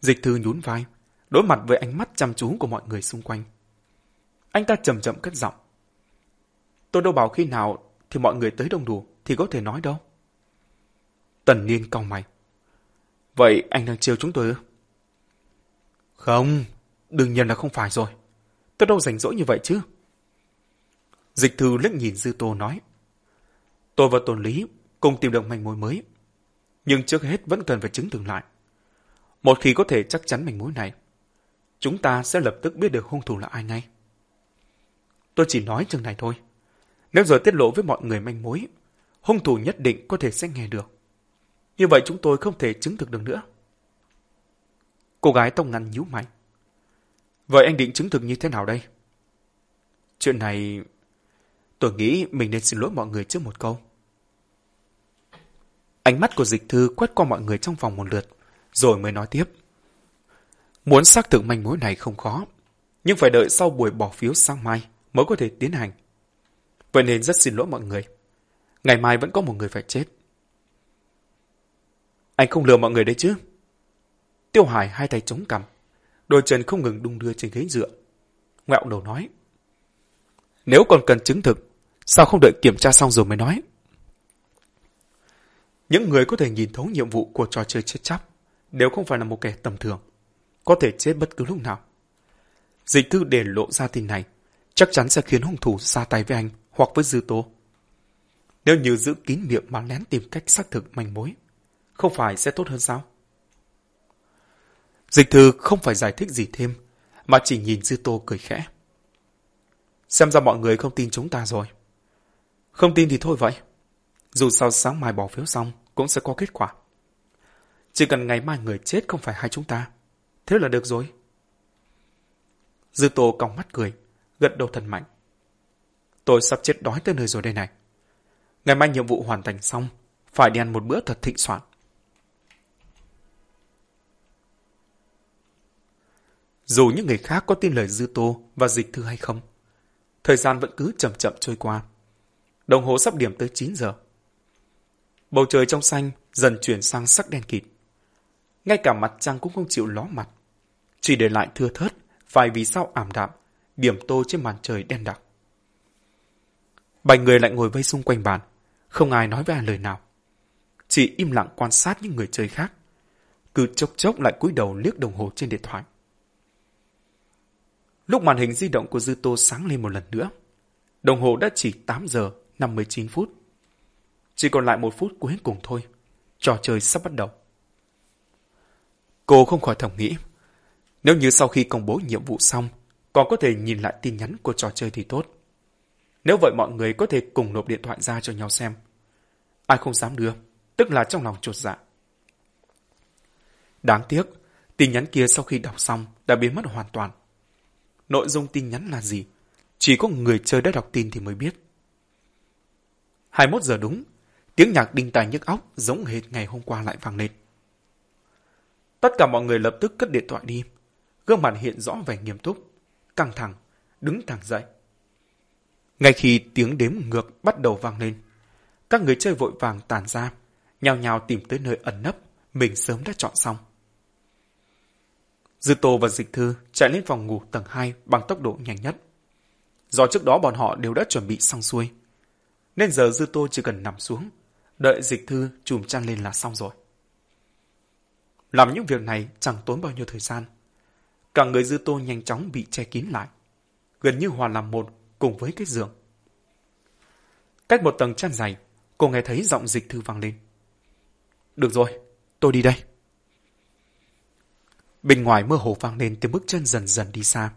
Dịch thư nhún vai, đối mặt với ánh mắt chăm chú của mọi người xung quanh. Anh ta chậm chậm cất giọng. Tôi đâu bảo khi nào thì mọi người tới đông đủ thì có thể nói đâu. Tần Niên cau mày. Vậy anh đang trêu chúng tôi ư? Không, đương nhiên là không phải rồi. Tôi đâu rảnh rỗi như vậy chứ. Dịch thư liếc nhìn Dư Tô nói. Tôi và Tôn Lý cùng tìm được manh mối mới. Nhưng trước hết vẫn cần phải chứng thực lại. Một khi có thể chắc chắn manh mối này, chúng ta sẽ lập tức biết được hung thủ là ai ngay. Tôi chỉ nói chừng này thôi. Nếu giờ tiết lộ với mọi người manh mối, hung thủ nhất định có thể sẽ nghe được. Như vậy chúng tôi không thể chứng thực được nữa. Cô gái tông ngăn nhíu mày. Vậy anh định chứng thực như thế nào đây? Chuyện này... Tôi nghĩ mình nên xin lỗi mọi người trước một câu. Ánh mắt của dịch thư quét qua mọi người trong phòng một lượt, rồi mới nói tiếp. Muốn xác thực manh mối này không khó, nhưng phải đợi sau buổi bỏ phiếu sáng mai mới có thể tiến hành. Vậy nên rất xin lỗi mọi người. Ngày mai vẫn có một người phải chết. Anh không lừa mọi người đấy chứ? Tiêu Hải hai tay chống cằm, đôi chân không ngừng đung đưa trên ghế dựa. ngạo đầu nói. Nếu còn cần chứng thực, sao không đợi kiểm tra xong rồi mới nói? Những người có thể nhìn thấu nhiệm vụ của trò chơi chết chóc đều không phải là một kẻ tầm thường, có thể chết bất cứ lúc nào. Dịch thư để lộ ra tin này, chắc chắn sẽ khiến hung thủ ra tay với anh hoặc với Dư tố. Nếu như giữ kín miệng mà lén tìm cách xác thực manh mối, không phải sẽ tốt hơn sao? Dịch thư không phải giải thích gì thêm, mà chỉ nhìn Dư Tô cười khẽ. Xem ra mọi người không tin chúng ta rồi. Không tin thì thôi vậy. Dù sao sáng mai bỏ phiếu xong, cũng sẽ có kết quả. Chỉ cần ngày mai người chết không phải hai chúng ta. Thế là được rồi. Dư Tô cong mắt cười, gật đầu thần mạnh. Tôi sắp chết đói tới nơi rồi đây này. Ngày mai nhiệm vụ hoàn thành xong, phải đi ăn một bữa thật thịnh soạn. Dù những người khác có tin lời Dư Tô và Dịch Thư hay không, thời gian vẫn cứ chậm chậm trôi qua. Đồng hồ sắp điểm tới 9 giờ. Bầu trời trong xanh dần chuyển sang sắc đen kịt. Ngay cả mặt trăng cũng không chịu ló mặt. Chỉ để lại thưa thớt vài vì sao ảm đạm, điểm tô trên màn trời đen đặc. Bảy người lại ngồi vây xung quanh bàn, không ai nói với ai lời nào. Chỉ im lặng quan sát những người chơi khác. Cứ chốc chốc lại cúi đầu liếc đồng hồ trên điện thoại. Lúc màn hình di động của Dư Tô sáng lên một lần nữa, đồng hồ đã chỉ 8 giờ 59 phút. Chỉ còn lại một phút cuối cùng thôi, trò chơi sắp bắt đầu. Cô không khỏi thầm nghĩ, nếu như sau khi công bố nhiệm vụ xong, còn có thể nhìn lại tin nhắn của trò chơi thì tốt. Nếu vậy mọi người có thể cùng nộp điện thoại ra cho nhau xem. Ai không dám đưa, tức là trong lòng chuột dạ. Đáng tiếc, tin nhắn kia sau khi đọc xong đã biến mất hoàn toàn. Nội dung tin nhắn là gì? Chỉ có người chơi đã đọc tin thì mới biết. 21 giờ đúng, tiếng nhạc đinh tai nhức óc giống hệt ngày hôm qua lại vang lên. Tất cả mọi người lập tức cất điện thoại đi, gương mặt hiện rõ vẻ nghiêm túc, căng thẳng, đứng thẳng dậy. Ngay khi tiếng đếm ngược bắt đầu vang lên, các người chơi vội vàng tàn ra, nhào nhào tìm tới nơi ẩn nấp mình sớm đã chọn xong. Dư Tô và Dịch Thư chạy lên phòng ngủ tầng 2 bằng tốc độ nhanh nhất. Do trước đó bọn họ đều đã chuẩn bị xong xuôi, nên giờ Dư Tô chỉ cần nằm xuống, đợi Dịch Thư chùm chăn lên là xong rồi. Làm những việc này chẳng tốn bao nhiêu thời gian. Cả người Dư Tô nhanh chóng bị che kín lại, gần như hòa làm một cùng với cái giường. Cách một tầng chăn dày, cô nghe thấy giọng Dịch Thư vang lên. Được rồi, tôi đi đây. Bên ngoài mơ hồ vang lên tiếng bước chân dần dần đi xa,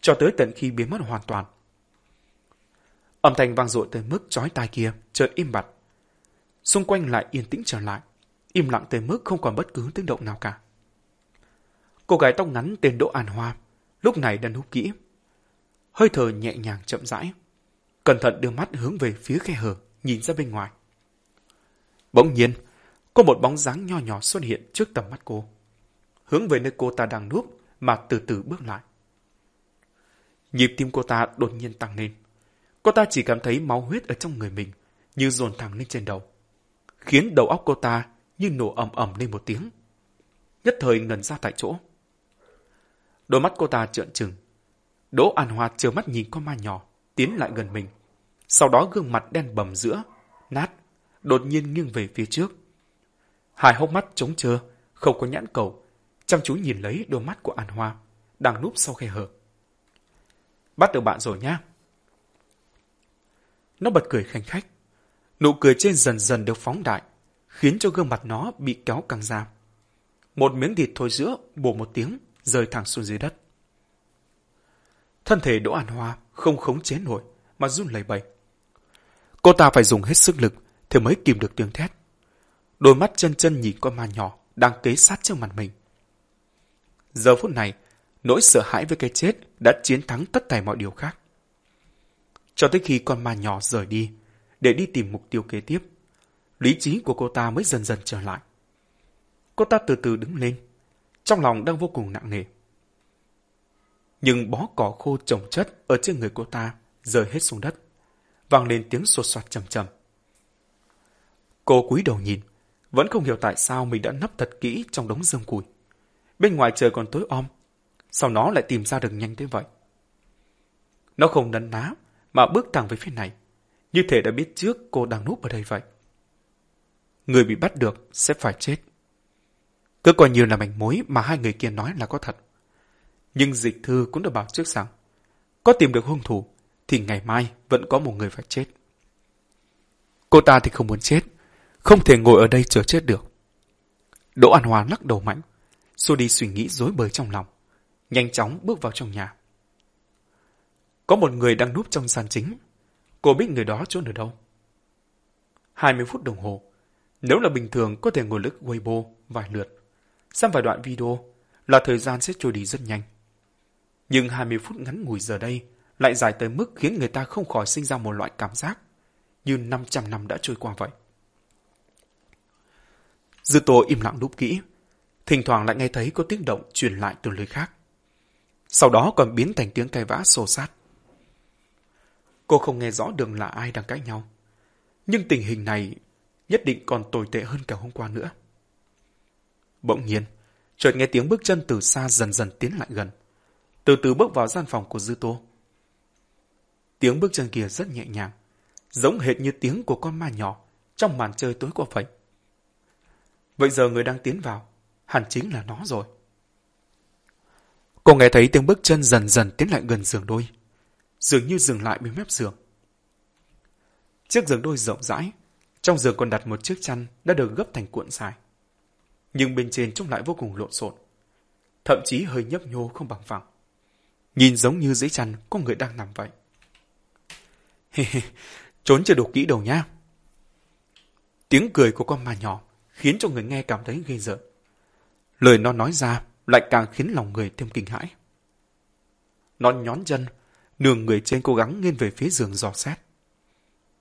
cho tới tận khi biến mất hoàn toàn. Âm thanh vang dội tới mức chói tai kia chợt im bặt. Xung quanh lại yên tĩnh trở lại, im lặng tới mức không còn bất cứ tiếng động nào cả. Cô gái tóc ngắn tên Đỗ An Hoa lúc này đang hút kỹ, hơi thở nhẹ nhàng chậm rãi, cẩn thận đưa mắt hướng về phía khe hở, nhìn ra bên ngoài. Bỗng nhiên, có một bóng dáng nho nhỏ xuất hiện trước tầm mắt cô, hướng về nơi cô ta đang núp mà từ từ bước lại. Nhịp tim cô ta đột nhiên tăng lên. Cô ta chỉ cảm thấy máu huyết ở trong người mình như dồn thẳng lên trên đầu, khiến đầu óc cô ta như nổ ầm ầm lên một tiếng. Nhất thời ngần ra tại chỗ. Đôi mắt cô ta trợn trừng. Đỗ An Hoa trơ mắt nhìn con ma nhỏ tiến lại gần mình. Sau đó gương mặt đen bầm giữa, nát, đột nhiên nghiêng về phía trước. Hai hốc mắt trống trơ, không có nhãn cầu, chăm chú nhìn lấy đôi mắt của An Hoa, đang núp sau khe hở. Bắt được bạn rồi nhá. Nó bật cười khanh khách. Nụ cười trên dần dần được phóng đại, khiến cho gương mặt nó bị kéo căng ra. Một miếng thịt thôi giữa, bổ một tiếng, rơi thẳng xuống dưới đất. Thân thể Đỗ An Hoa không khống chế nổi, mà run lẩy bẩy. Cô ta phải dùng hết sức lực thì mới kìm được tiếng thét. Đôi mắt chân chân nhìn con ma nhỏ đang kế sát trước mặt mình. Giờ phút này, nỗi sợ hãi với cái chết đã chiến thắng tất cả mọi điều khác. Cho tới khi con ma nhỏ rời đi, để đi tìm mục tiêu kế tiếp, lý trí của cô ta mới dần dần trở lại. Cô ta từ từ đứng lên, trong lòng đang vô cùng nặng nề. Nhưng bó cỏ khô trồng chất ở trên người cô ta rơi hết xuống đất, vang lên tiếng sột soạt trầm trầm. Cô cúi đầu nhìn, vẫn không hiểu tại sao mình đã nấp thật kỹ trong đống rơm củi. Bên ngoài trời còn tối om, sao nó lại tìm ra được nhanh thế vậy? Nó không nấn ná, mà bước thẳng về phía này, như thể đã biết trước cô đang núp ở đây vậy. Người bị bắt được sẽ phải chết. Cứ coi như là mảnh mối mà hai người kia nói là có thật. Nhưng dịch thư cũng đã bảo trước rằng, có tìm được hung thủ, thì ngày mai vẫn có một người phải chết. Cô ta thì không muốn chết, không thể ngồi ở đây chờ chết được. Đỗ An Hòa lắc đầu mạnh, xua đi suy nghĩ rối bời trong lòng, nhanh chóng bước vào trong nhà. Có một người đang núp trong sàn chính. Cô biết người đó trốn ở đâu. 20 phút đồng hồ. Nếu là bình thường có thể ngồi lướt Weibo vài lượt. Xem vài đoạn video là thời gian sẽ trôi đi rất nhanh. Nhưng 20 phút ngắn ngủi giờ đây lại dài tới mức khiến người ta không khỏi sinh ra một loại cảm giác như 500 năm đã trôi qua vậy. Dư Tô im lặng đúc kỹ, thỉnh thoảng lại nghe thấy có tiếng động truyền lại từ lời khác. Sau đó còn biến thành tiếng cay vã xô sát. Cô không nghe rõ đường là ai đang cãi nhau. Nhưng tình hình này nhất định còn tồi tệ hơn cả hôm qua nữa. Bỗng nhiên, chợt nghe tiếng bước chân từ xa dần dần tiến lại gần. Từ từ bước vào gian phòng của Dư Tô. Tiếng bước chân kia rất nhẹ nhàng, giống hệt như tiếng của con ma nhỏ trong màn chơi tối qua vậy. Vậy giờ người đang tiến vào, hẳn chính là nó rồi. Cô nghe thấy tiếng bước chân dần dần tiến lại gần giường đôi, dường như dừng lại bên mép giường. Chiếc giường đôi rộng rãi, trong giường còn đặt một chiếc chăn đã được gấp thành cuộn dài. Nhưng bên trên trông lại vô cùng lộn xộn, thậm chí hơi nhấp nhô không bằng phẳng. Nhìn giống như dưới chăn có người đang nằm vậy. Trốn chưa đủ kỹ đầu nhá Tiếng cười của con ma nhỏ khiến cho người nghe cảm thấy ghê rợn. Lời nó nói ra lại càng khiến lòng người thêm kinh hãi. Nó nhón chân, nương người trên cố gắng nghiêng về phía giường dò xét.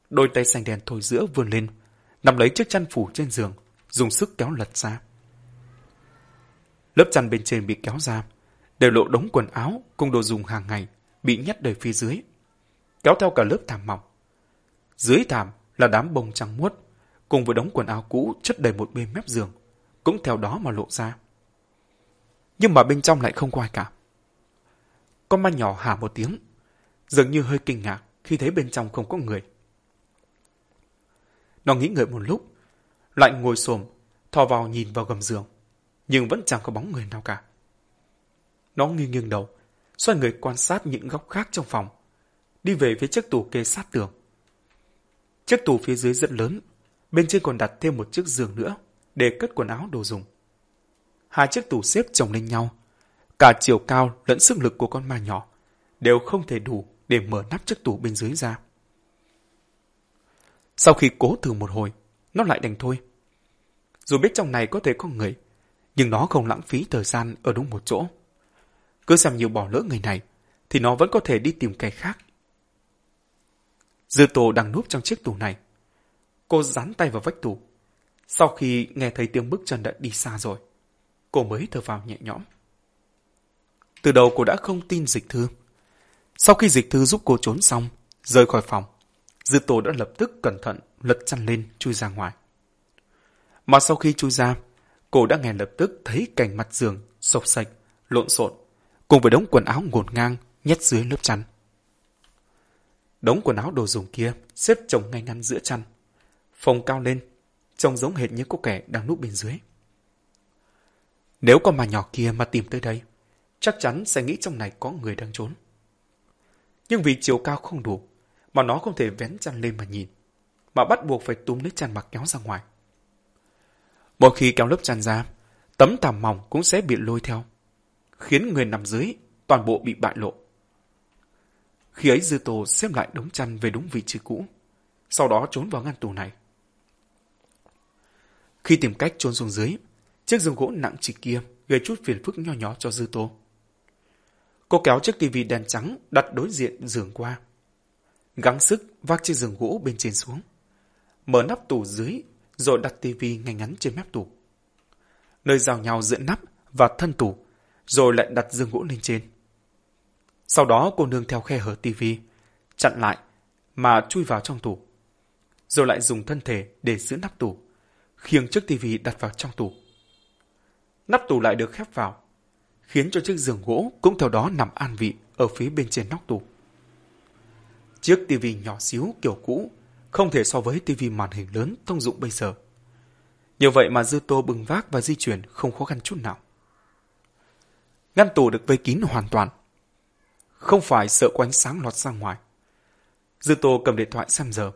Đôi tay xanh đèn thôi giữa vươn lên, nằm lấy chiếc chăn phủ trên giường, dùng sức kéo lật ra. Lớp chăn bên trên bị kéo ra, đều lộ đống quần áo cùng đồ dùng hàng ngày bị nhét đầy phía dưới, kéo theo cả lớp thảm mỏng. Dưới thảm là đám bông trắng muốt, cùng với đống quần áo cũ chất đầy một bên mép giường, cũng theo đó mà lộ ra. Nhưng mà bên trong lại không có ai cả. Con ma nhỏ hả một tiếng, dường như hơi kinh ngạc khi thấy bên trong không có người. Nó nghĩ ngợi một lúc, lại ngồi xổm thò vào nhìn vào gầm giường, nhưng vẫn chẳng có bóng người nào cả. Nó nghiêng nghiêng đầu, xoay người quan sát những góc khác trong phòng, đi về phía chiếc tủ kê sát tường. Chiếc tủ phía dưới rất lớn, bên trên còn đặt thêm một chiếc giường nữa để cất quần áo đồ dùng. hai chiếc tủ xếp chồng lên nhau. Cả chiều cao lẫn sức lực của con ma nhỏ đều không thể đủ để mở nắp chiếc tủ bên dưới ra. Sau khi cố thử một hồi, nó lại đành thôi. Dù biết trong này có thể có người, nhưng nó không lãng phí thời gian ở đúng một chỗ. Cứ xem nhiều bỏ lỡ người này, thì nó vẫn có thể đi tìm kẻ khác. Dư Tô đang núp trong chiếc tủ này. Cô dán tay vào vách tủ. Sau khi nghe thấy tiếng bước chân đã đi xa rồi, cô mới thở vào nhẹ nhõm. Từ đầu cô đã không tin dịch thư. Sau khi dịch thư giúp cô trốn xong, rời khỏi phòng, Dư Tô đã lập tức cẩn thận lật chăn lên chui ra ngoài. Mà sau khi chui ra, cô đã ngay lập tức thấy cảnh mặt giường sộc sạch, lộn xộn, cùng với đống quần áo ngổn ngang nhét dưới lớp chăn. Đống quần áo đồ dùng kia xếp chồng ngay ngắn giữa chăn. Phòng cao lên, trông giống hệt như cô kẻ đang núp bên dưới. Nếu con mà nhỏ kia mà tìm tới đây, chắc chắn sẽ nghĩ trong này có người đang trốn. Nhưng vì chiều cao không đủ, mà nó không thể vén chăn lên mà nhìn, mà bắt buộc phải túm lấy chăn mặc kéo ra ngoài. Mỗi khi kéo lớp chăn ra, tấm thảm mỏng cũng sẽ bị lôi theo, khiến người nằm dưới toàn bộ bị bại lộ. Khi ấy Dư Tô xếp lại đống chăn về đúng vị trí cũ, sau đó trốn vào ngăn tủ này. Khi tìm cách trốn xuống dưới, chiếc giường gỗ nặng trịch kia gây chút phiền phức nho nhỏ cho Dư Tô. Cô kéo chiếc tivi đèn trắng đặt đối diện giường qua. Gắng sức vác chiếc giường gỗ bên trên xuống. Mở nắp tủ dưới rồi đặt tivi ngay ngắn trên mép tủ. Nơi giao nhau giữa nắp và thân tủ rồi lại đặt giường gỗ lên trên. Sau đó cô nương theo khe hở tivi, chặn lại mà chui vào trong tủ. Rồi lại dùng thân thể để giữ nắp tủ, khiêng chiếc tivi đặt vào trong tủ. Nắp tủ lại được khép vào, khiến cho chiếc giường gỗ cũng theo đó nằm an vị ở phía bên trên nóc tủ. Chiếc tivi nhỏ xíu kiểu cũ, không thể so với tivi màn hình lớn thông dụng bây giờ. Như vậy mà Dư Tô bừng vác và di chuyển không khó khăn chút nào. Ngăn tủ được vây kín hoàn toàn, không phải sợ có ánh sáng lọt ra ngoài. Dư Tô cầm điện thoại xem giờ.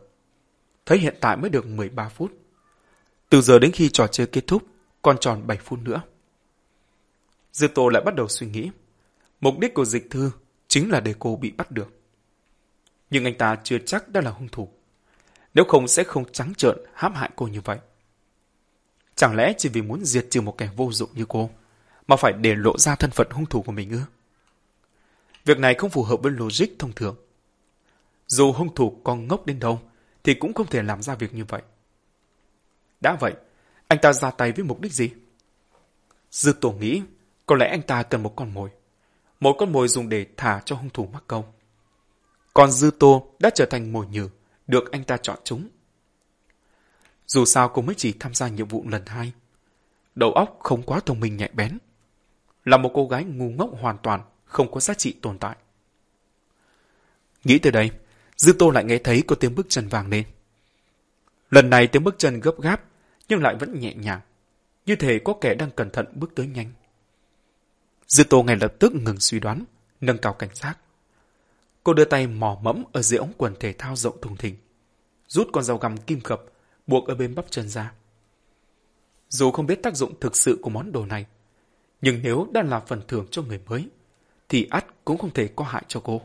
Thấy hiện tại mới được 13 phút. Từ giờ đến khi trò chơi kết thúc, còn tròn 7 phút nữa. Dư Tô lại bắt đầu suy nghĩ. Mục đích của dịch thư chính là để cô bị bắt được. Nhưng anh ta chưa chắc đã là hung thủ. Nếu không sẽ không trắng trợn hãm hại cô như vậy. Chẳng lẽ chỉ vì muốn diệt trừ một kẻ vô dụng như cô, mà phải để lộ ra thân phận hung thủ của mình ư? Việc này không phù hợp với logic thông thường. Dù hung thủ còn ngốc đến đâu, thì cũng không thể làm ra việc như vậy. Đã vậy, anh ta ra tay với mục đích gì? Dư tổ nghĩ, có lẽ anh ta cần một con mồi. Một con mồi dùng để thả cho hung thủ mắc câu. Còn Dư Tô đã trở thành mồi nhử, được anh ta chọn chúng. Dù sao cô mới chỉ tham gia nhiệm vụ lần hai. Đầu óc không quá thông minh nhạy bén. Là một cô gái ngu ngốc hoàn toàn, không có giá trị tồn tại. Nghĩ tới đây, Dư Tô lại nghe thấy có tiếng bước chân vàng lên. Lần này tiếng bước chân gấp gáp, nhưng lại vẫn nhẹ nhàng, như thể có kẻ đang cẩn thận bước tới nhanh. Dư Tô ngay lập tức ngừng suy đoán, nâng cao cảnh giác. Cô đưa tay mò mẫm ở dưới ống quần thể thao rộng thùng thình, rút con dao găm kim khập buộc ở bên bắp chân ra. Dù không biết tác dụng thực sự của món đồ này, nhưng nếu đang là phần thưởng cho người mới, thì ắt cũng không thể có hại cho cô.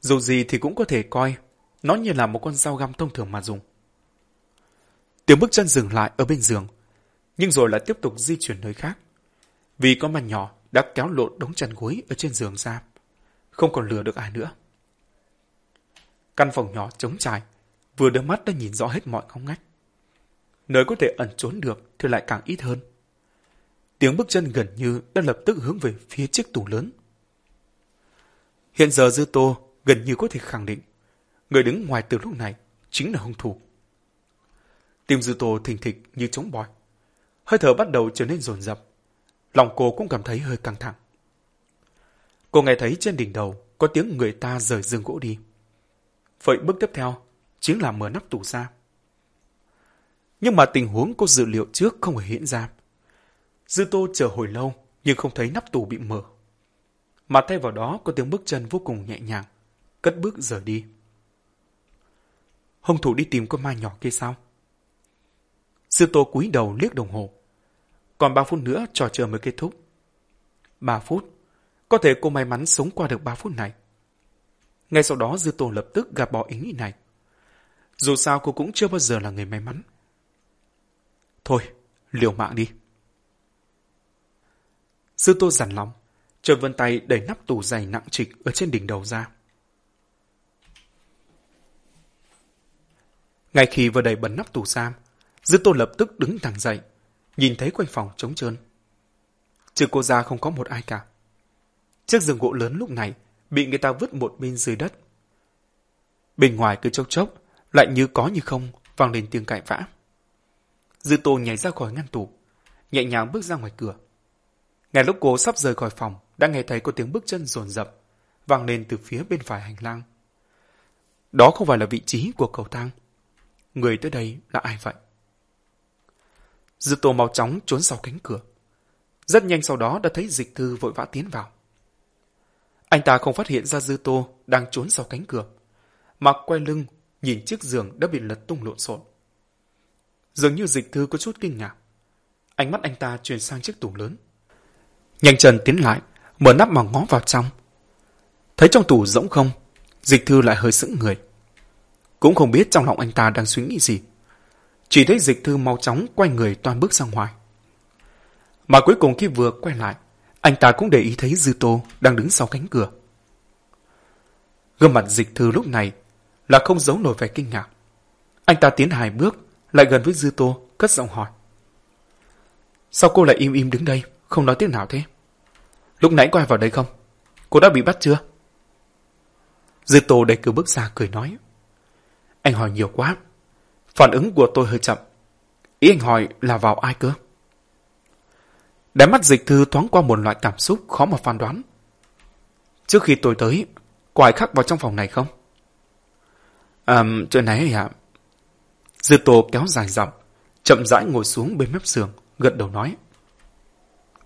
Dù gì thì cũng có thể coi nó như là một con dao găm thông thường mà dùng. Tiếng bước chân dừng lại ở bên giường, nhưng rồi lại tiếp tục di chuyển nơi khác. Vì con mặt nhỏ đã kéo lộn đống chăn gối ở trên giường ra, không còn lừa được ai nữa. Căn phòng nhỏ trống trải, vừa đưa mắt đã nhìn rõ hết mọi ngóc ngách. Nơi có thể ẩn trốn được thì lại càng ít hơn. Tiếng bước chân gần như đã lập tức hướng về phía chiếc tủ lớn. Hiện giờ Dư Tô gần như có thể khẳng định người đứng ngoài từ lúc này chính là hung thủ. Tim Dư Tô thình thịch như trống bòi. Hơi thở bắt đầu trở nên rồn rập. Lòng cô cũng cảm thấy hơi căng thẳng. Cô nghe thấy trên đỉnh đầu có tiếng người ta rời giường gỗ đi. Vậy bước tiếp theo chính là mở nắp tủ ra. Nhưng mà tình huống cô dự liệu trước không hề hiện ra. Dư Tô chờ hồi lâu nhưng không thấy nắp tủ bị mở. Mà thay vào đó có tiếng bước chân vô cùng nhẹ nhàng, cất bước rời đi. Hung thủ đi tìm con ma nhỏ kia sao? Dư Tô cúi đầu liếc đồng hồ. Còn 3 phút nữa trò chơi mới kết thúc. 3 phút. Có thể cô may mắn sống qua được 3 phút này. Ngay sau đó Dư Tô lập tức gạt bỏ ý nghĩ này. Dù sao cô cũng chưa bao giờ là người may mắn. Thôi, liều mạng đi. Dư Tô giản lòng, trời vân tay đẩy nắp tủ dày nặng trịch ở trên đỉnh đầu ra. Ngay khi vừa đẩy bẩn nắp tủ giam, Dư Tô lập tức đứng thẳng dậy, nhìn thấy quanh phòng trống trơn. Trừ cô ra không có một ai cả. Chiếc giường gỗ lớn lúc này bị người ta vứt một bên dưới đất. Bên ngoài cứ chốc chốc, lại như có như không, vang lên tiếng cãi vã. Dư Tô nhảy ra khỏi ngăn tủ, nhẹ nhàng bước ra ngoài cửa. Ngay lúc cô sắp rời khỏi phòng, đã nghe thấy có tiếng bước chân rồn rập, vang lên từ phía bên phải hành lang. Đó không phải là vị trí của cầu thang. Người tới đây là ai vậy? Dư Tô mau chóng trốn sau cánh cửa. Rất nhanh sau đó đã thấy dịch thư vội vã tiến vào. Anh ta không phát hiện ra Dư Tô đang trốn sau cánh cửa, mà quay lưng nhìn chiếc giường đã bị lật tung lộn xộn. Dường như dịch thư có chút kinh ngạc. Ánh mắt anh ta chuyển sang chiếc tủ lớn. Nhanh chân tiến lại, mở nắp mà ngó vào trong. Thấy trong tủ rỗng không, dịch thư lại hơi sững người. Cũng không biết trong lòng anh ta đang suy nghĩ gì. Chỉ thấy dịch thư mau chóng quay người toàn bước ra ngoài. Mà cuối cùng khi vừa quay lại, anh ta cũng để ý thấy Dư Tô đang đứng sau cánh cửa. Gương mặt dịch thư lúc này là không giấu nổi vẻ kinh ngạc. Anh ta tiến hai bước, lại gần với Dư Tô, cất giọng hỏi. Sao cô lại im im đứng đây, không nói tiếng nào thế? Lúc nãy có ai vào đây không? Cô đã bị bắt chưa? Dư Tô đẩy cửa bước ra cười nói. Anh hỏi nhiều quá. Phản ứng của tôi hơi chậm. Ý anh hỏi là vào ai cơ? Đáy mắt dịch thư thoáng qua một loại cảm xúc khó mà phán đoán. Trước khi tôi tới, có ai khác vào trong phòng này không? À, chuyện này ấy ạ. Dư tô kéo dài dọc, chậm rãi ngồi xuống bên mép giường, gật đầu nói.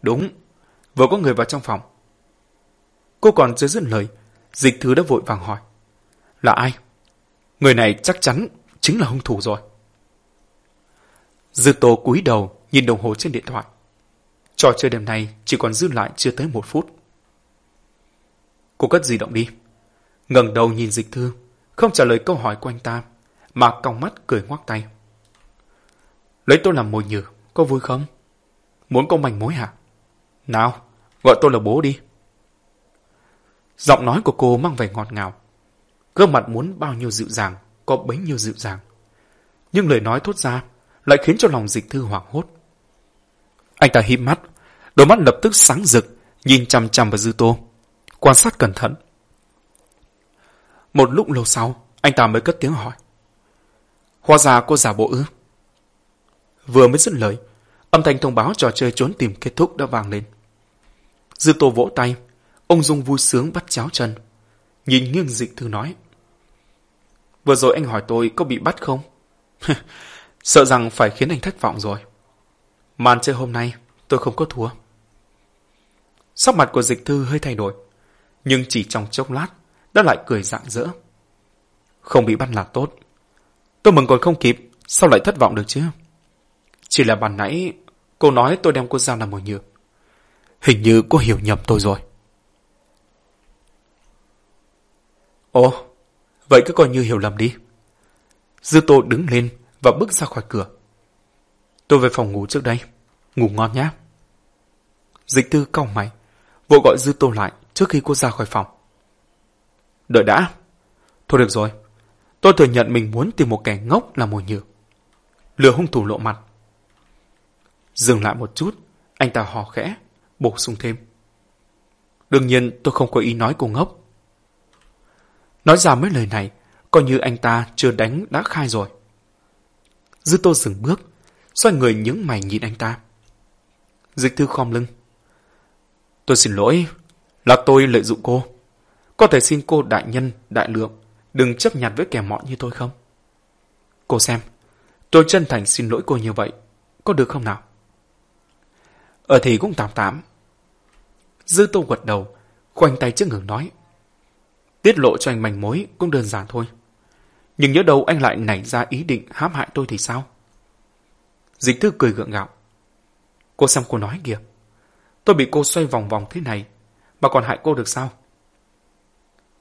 Đúng, vừa có người vào trong phòng. Cô còn chưa dứt lời, dịch thư đã vội vàng hỏi. Là ai? Người này chắc chắn chính là hung thủ rồi. Dư tô cúi đầu nhìn đồng hồ trên điện thoại. Trò chơi đêm nay chỉ còn dư lại chưa tới một phút. Cô cất di động đi. ngẩng đầu nhìn dịch thư, không trả lời câu hỏi của anh ta, mà cong mắt cười ngoắc tay. Lấy tôi làm mồi nhử, có vui không? Muốn có mảnh mối hả? Nào, gọi tôi là bố đi. Giọng nói của cô mang vẻ ngọt ngào. Gương mặt muốn bao nhiêu dịu dàng, có bấy nhiêu dịu dàng. Nhưng lời nói thốt ra lại khiến cho lòng dịch thư hoảng hốt. Anh ta híp mắt, đôi mắt lập tức sáng rực, nhìn chằm chằm vào Dư Tô, quan sát cẩn thận. Một lúc lâu sau, anh ta mới cất tiếng hỏi. Hóa ra cô giả bộ ư? Vừa mới dứt lời, âm thanh thông báo trò chơi trốn tìm kết thúc đã vang lên. Dư Tô vỗ tay, ông Dung vui sướng bắt cháo chân. Nhìn nghiêng dịch thư nói. Vừa rồi anh hỏi tôi có bị bắt không? Sợ rằng phải khiến anh thất vọng rồi. Màn chơi hôm nay tôi không có thua. Sắc mặt của dịch thư hơi thay đổi, nhưng chỉ trong chốc lát đã lại cười rạng rỡ. Không bị bắt là tốt. Tôi mừng còn không kịp, sao lại thất vọng được chứ? Chỉ là bàn nãy cô nói tôi đem cô ra làm mồi nhược. Hình như cô hiểu nhầm tôi rồi. Ồ, vậy cứ coi như hiểu lầm đi. Dư Tô đứng lên và bước ra khỏi cửa. Tôi về phòng ngủ trước đây. Ngủ ngon nhé. Dịch tư cau mày, vội gọi Dư Tô lại trước khi cô ra khỏi phòng. Đợi đã. Thôi được rồi. Tôi thừa nhận mình muốn tìm một kẻ ngốc là mồi nhử. Lừa hung thủ lộ mặt. Dừng lại một chút, anh ta hò khẽ, bổ sung thêm. Đương nhiên tôi không có ý nói cô ngốc. Nói ra mấy lời này, coi như anh ta chưa đánh đã khai rồi. Dư tô dừng bước, xoay người những mày nhìn anh ta. Dịch thư khom lưng. Tôi xin lỗi, là tôi lợi dụng cô. Có thể xin cô đại nhân, đại lượng, đừng chấp nhặt với kẻ mọn như tôi không? Cô xem, tôi chân thành xin lỗi cô như vậy, có được không nào? Ở thì cũng tạm tạm. Dư tô gật đầu, khoanh tay trước ngực nói. Tiết lộ cho anh manh mối cũng đơn giản thôi. Nhưng nhớ đâu anh lại nảy ra ý định hãm hại tôi thì sao? Dịch thư cười gượng gạo. Cô xem cô nói kìa. Tôi bị cô xoay vòng vòng thế này, mà còn hại cô được sao?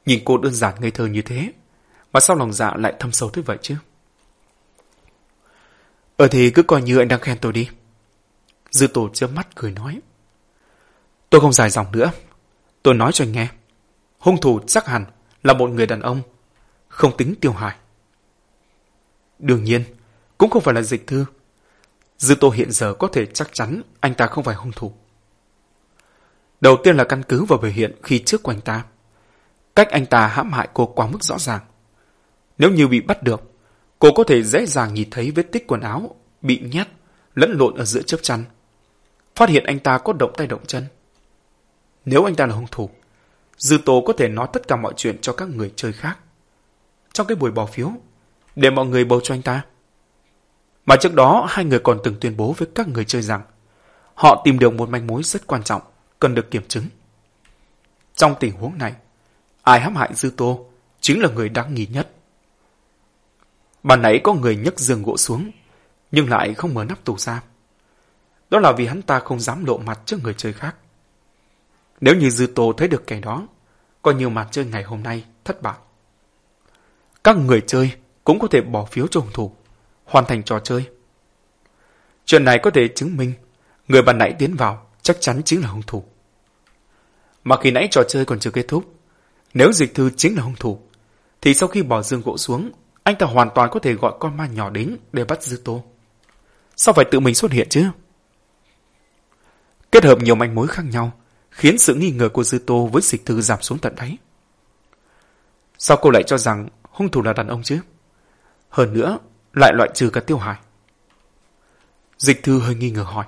Nhìn cô đơn giản ngây thơ như thế, mà sao lòng dạ lại thâm sâu thế vậy chứ? Ờ thì cứ coi như anh đang khen tôi đi. Dư tổ chớp mắt cười nói. Tôi không dài dòng nữa. Tôi nói cho anh nghe. Hung thủ chắc hẳn là một người đàn ông, không tính tiêu hại. Đương nhiên, cũng không phải là dịch thư. Dư Tô hiện giờ có thể chắc chắn anh ta không phải hung thủ. Đầu tiên là căn cứ vào biểu hiện khi trước của anh ta. Cách anh ta hãm hại cô quá mức rõ ràng. Nếu như bị bắt được, cô có thể dễ dàng nhìn thấy vết tích quần áo bị nhét, lẫn lộn ở giữa chớp chăn. Phát hiện anh ta có động tay động chân. Nếu anh ta là hung thủ, Dư tố có thể nói tất cả mọi chuyện cho các người chơi khác. Trong cái buổi bỏ phiếu, để mọi người bầu cho anh ta. Mà trước đó, hai người còn từng tuyên bố với các người chơi rằng họ tìm được một manh mối rất quan trọng, cần được kiểm chứng. Trong tình huống này, ai hãm hại Dư Tô chính là người đáng nghi nhất. Bàn nãy có người nhấc giường gỗ xuống, nhưng lại không mở nắp tủ ra. Đó là vì hắn ta không dám lộ mặt trước người chơi khác. Nếu như Dư Tô thấy được kẻ đó, coi như mặt chơi ngày hôm nay thất bại. Các người chơi cũng có thể bỏ phiếu cho hung thủ, hoàn thành trò chơi. Chuyện này có thể chứng minh người bạn nãy tiến vào chắc chắn chính là hung thủ. Mà khi nãy trò chơi còn chưa kết thúc, nếu dịch thư chính là hung thủ, thì sau khi bỏ dương gỗ xuống, anh ta hoàn toàn có thể gọi con ma nhỏ đến để bắt Dư Tô. Sao phải tự mình xuất hiện chứ? Kết hợp nhiều manh mối khác nhau, khiến sự nghi ngờ của Dư Tô với dịch thư giảm xuống tận đáy. Sao cô lại cho rằng hung thủ là đàn ông chứ? Hơn nữa, lại loại trừ cả tiêu hải. Dịch thư hơi nghi ngờ hỏi.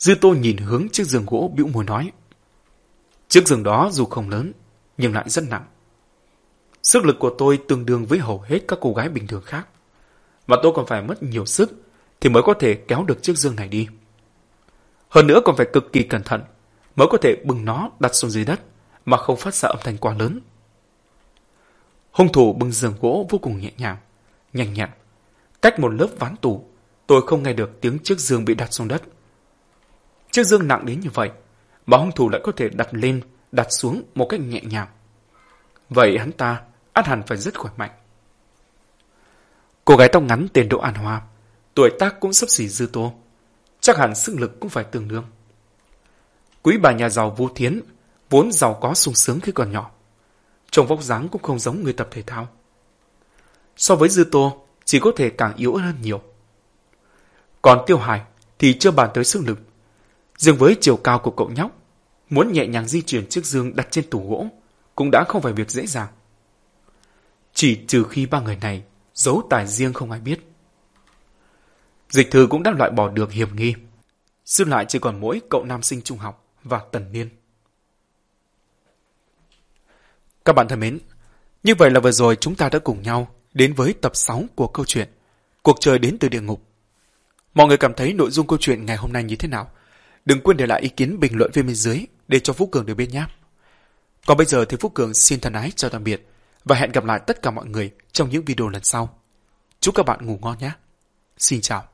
Dư Tô nhìn hướng chiếc giường gỗ bĩu môi nói. Chiếc giường đó dù không lớn, nhưng lại rất nặng. Sức lực của tôi tương đương với hầu hết các cô gái bình thường khác. Và tôi còn phải mất nhiều sức thì mới có thể kéo được chiếc giường này đi. Hơn nữa còn phải cực kỳ cẩn thận mới có thể bưng nó đặt xuống dưới đất mà không phát ra âm thanh quá lớn. Hung thủ bưng giường gỗ vô cùng nhẹ nhàng, nhanh nhẹn. Cách một lớp ván tủ, tôi không nghe được tiếng chiếc giường bị đặt xuống đất. Chiếc dương nặng đến như vậy, mà hung thủ lại có thể đặt lên, đặt xuống một cách nhẹ nhàng. Vậy hắn ta át hẳn phải rất khỏe mạnh. Cô gái tóc ngắn tên Đỗ An Hoa, tuổi tác cũng sắp xỉ dư tô. Chắc hẳn sức lực cũng phải tương đương. Quý bà nhà giàu Vũ Thiến, vốn giàu có sung sướng khi còn nhỏ. Trông vóc dáng cũng không giống người tập thể thao. So với Dư Tô, chỉ có thể càng yếu hơn nhiều. Còn Tiêu Hải thì chưa bàn tới sức lực. Dương với chiều cao của cậu nhóc, muốn nhẹ nhàng di chuyển chiếc dương đặt trên tủ gỗ cũng đã không phải việc dễ dàng. Chỉ trừ khi ba người này giấu tài riêng không ai biết. Dịch thư cũng đã loại bỏ được hiểm nghi. Dư lại chỉ còn mỗi cậu nam sinh trung học và tần niên. Các bạn thân mến, như vậy là vừa rồi chúng ta đã cùng nhau đến với tập 6 của câu chuyện Cuộc trời đến từ địa ngục. Mọi người cảm thấy nội dung câu chuyện ngày hôm nay như thế nào? Đừng quên để lại ý kiến bình luận phía bên dưới để cho Phú Cường được biết nhé. Còn bây giờ thì Phú Cường xin thân ái chào tạm biệt và hẹn gặp lại tất cả mọi người trong những video lần sau. Chúc các bạn ngủ ngon nhé. Xin chào.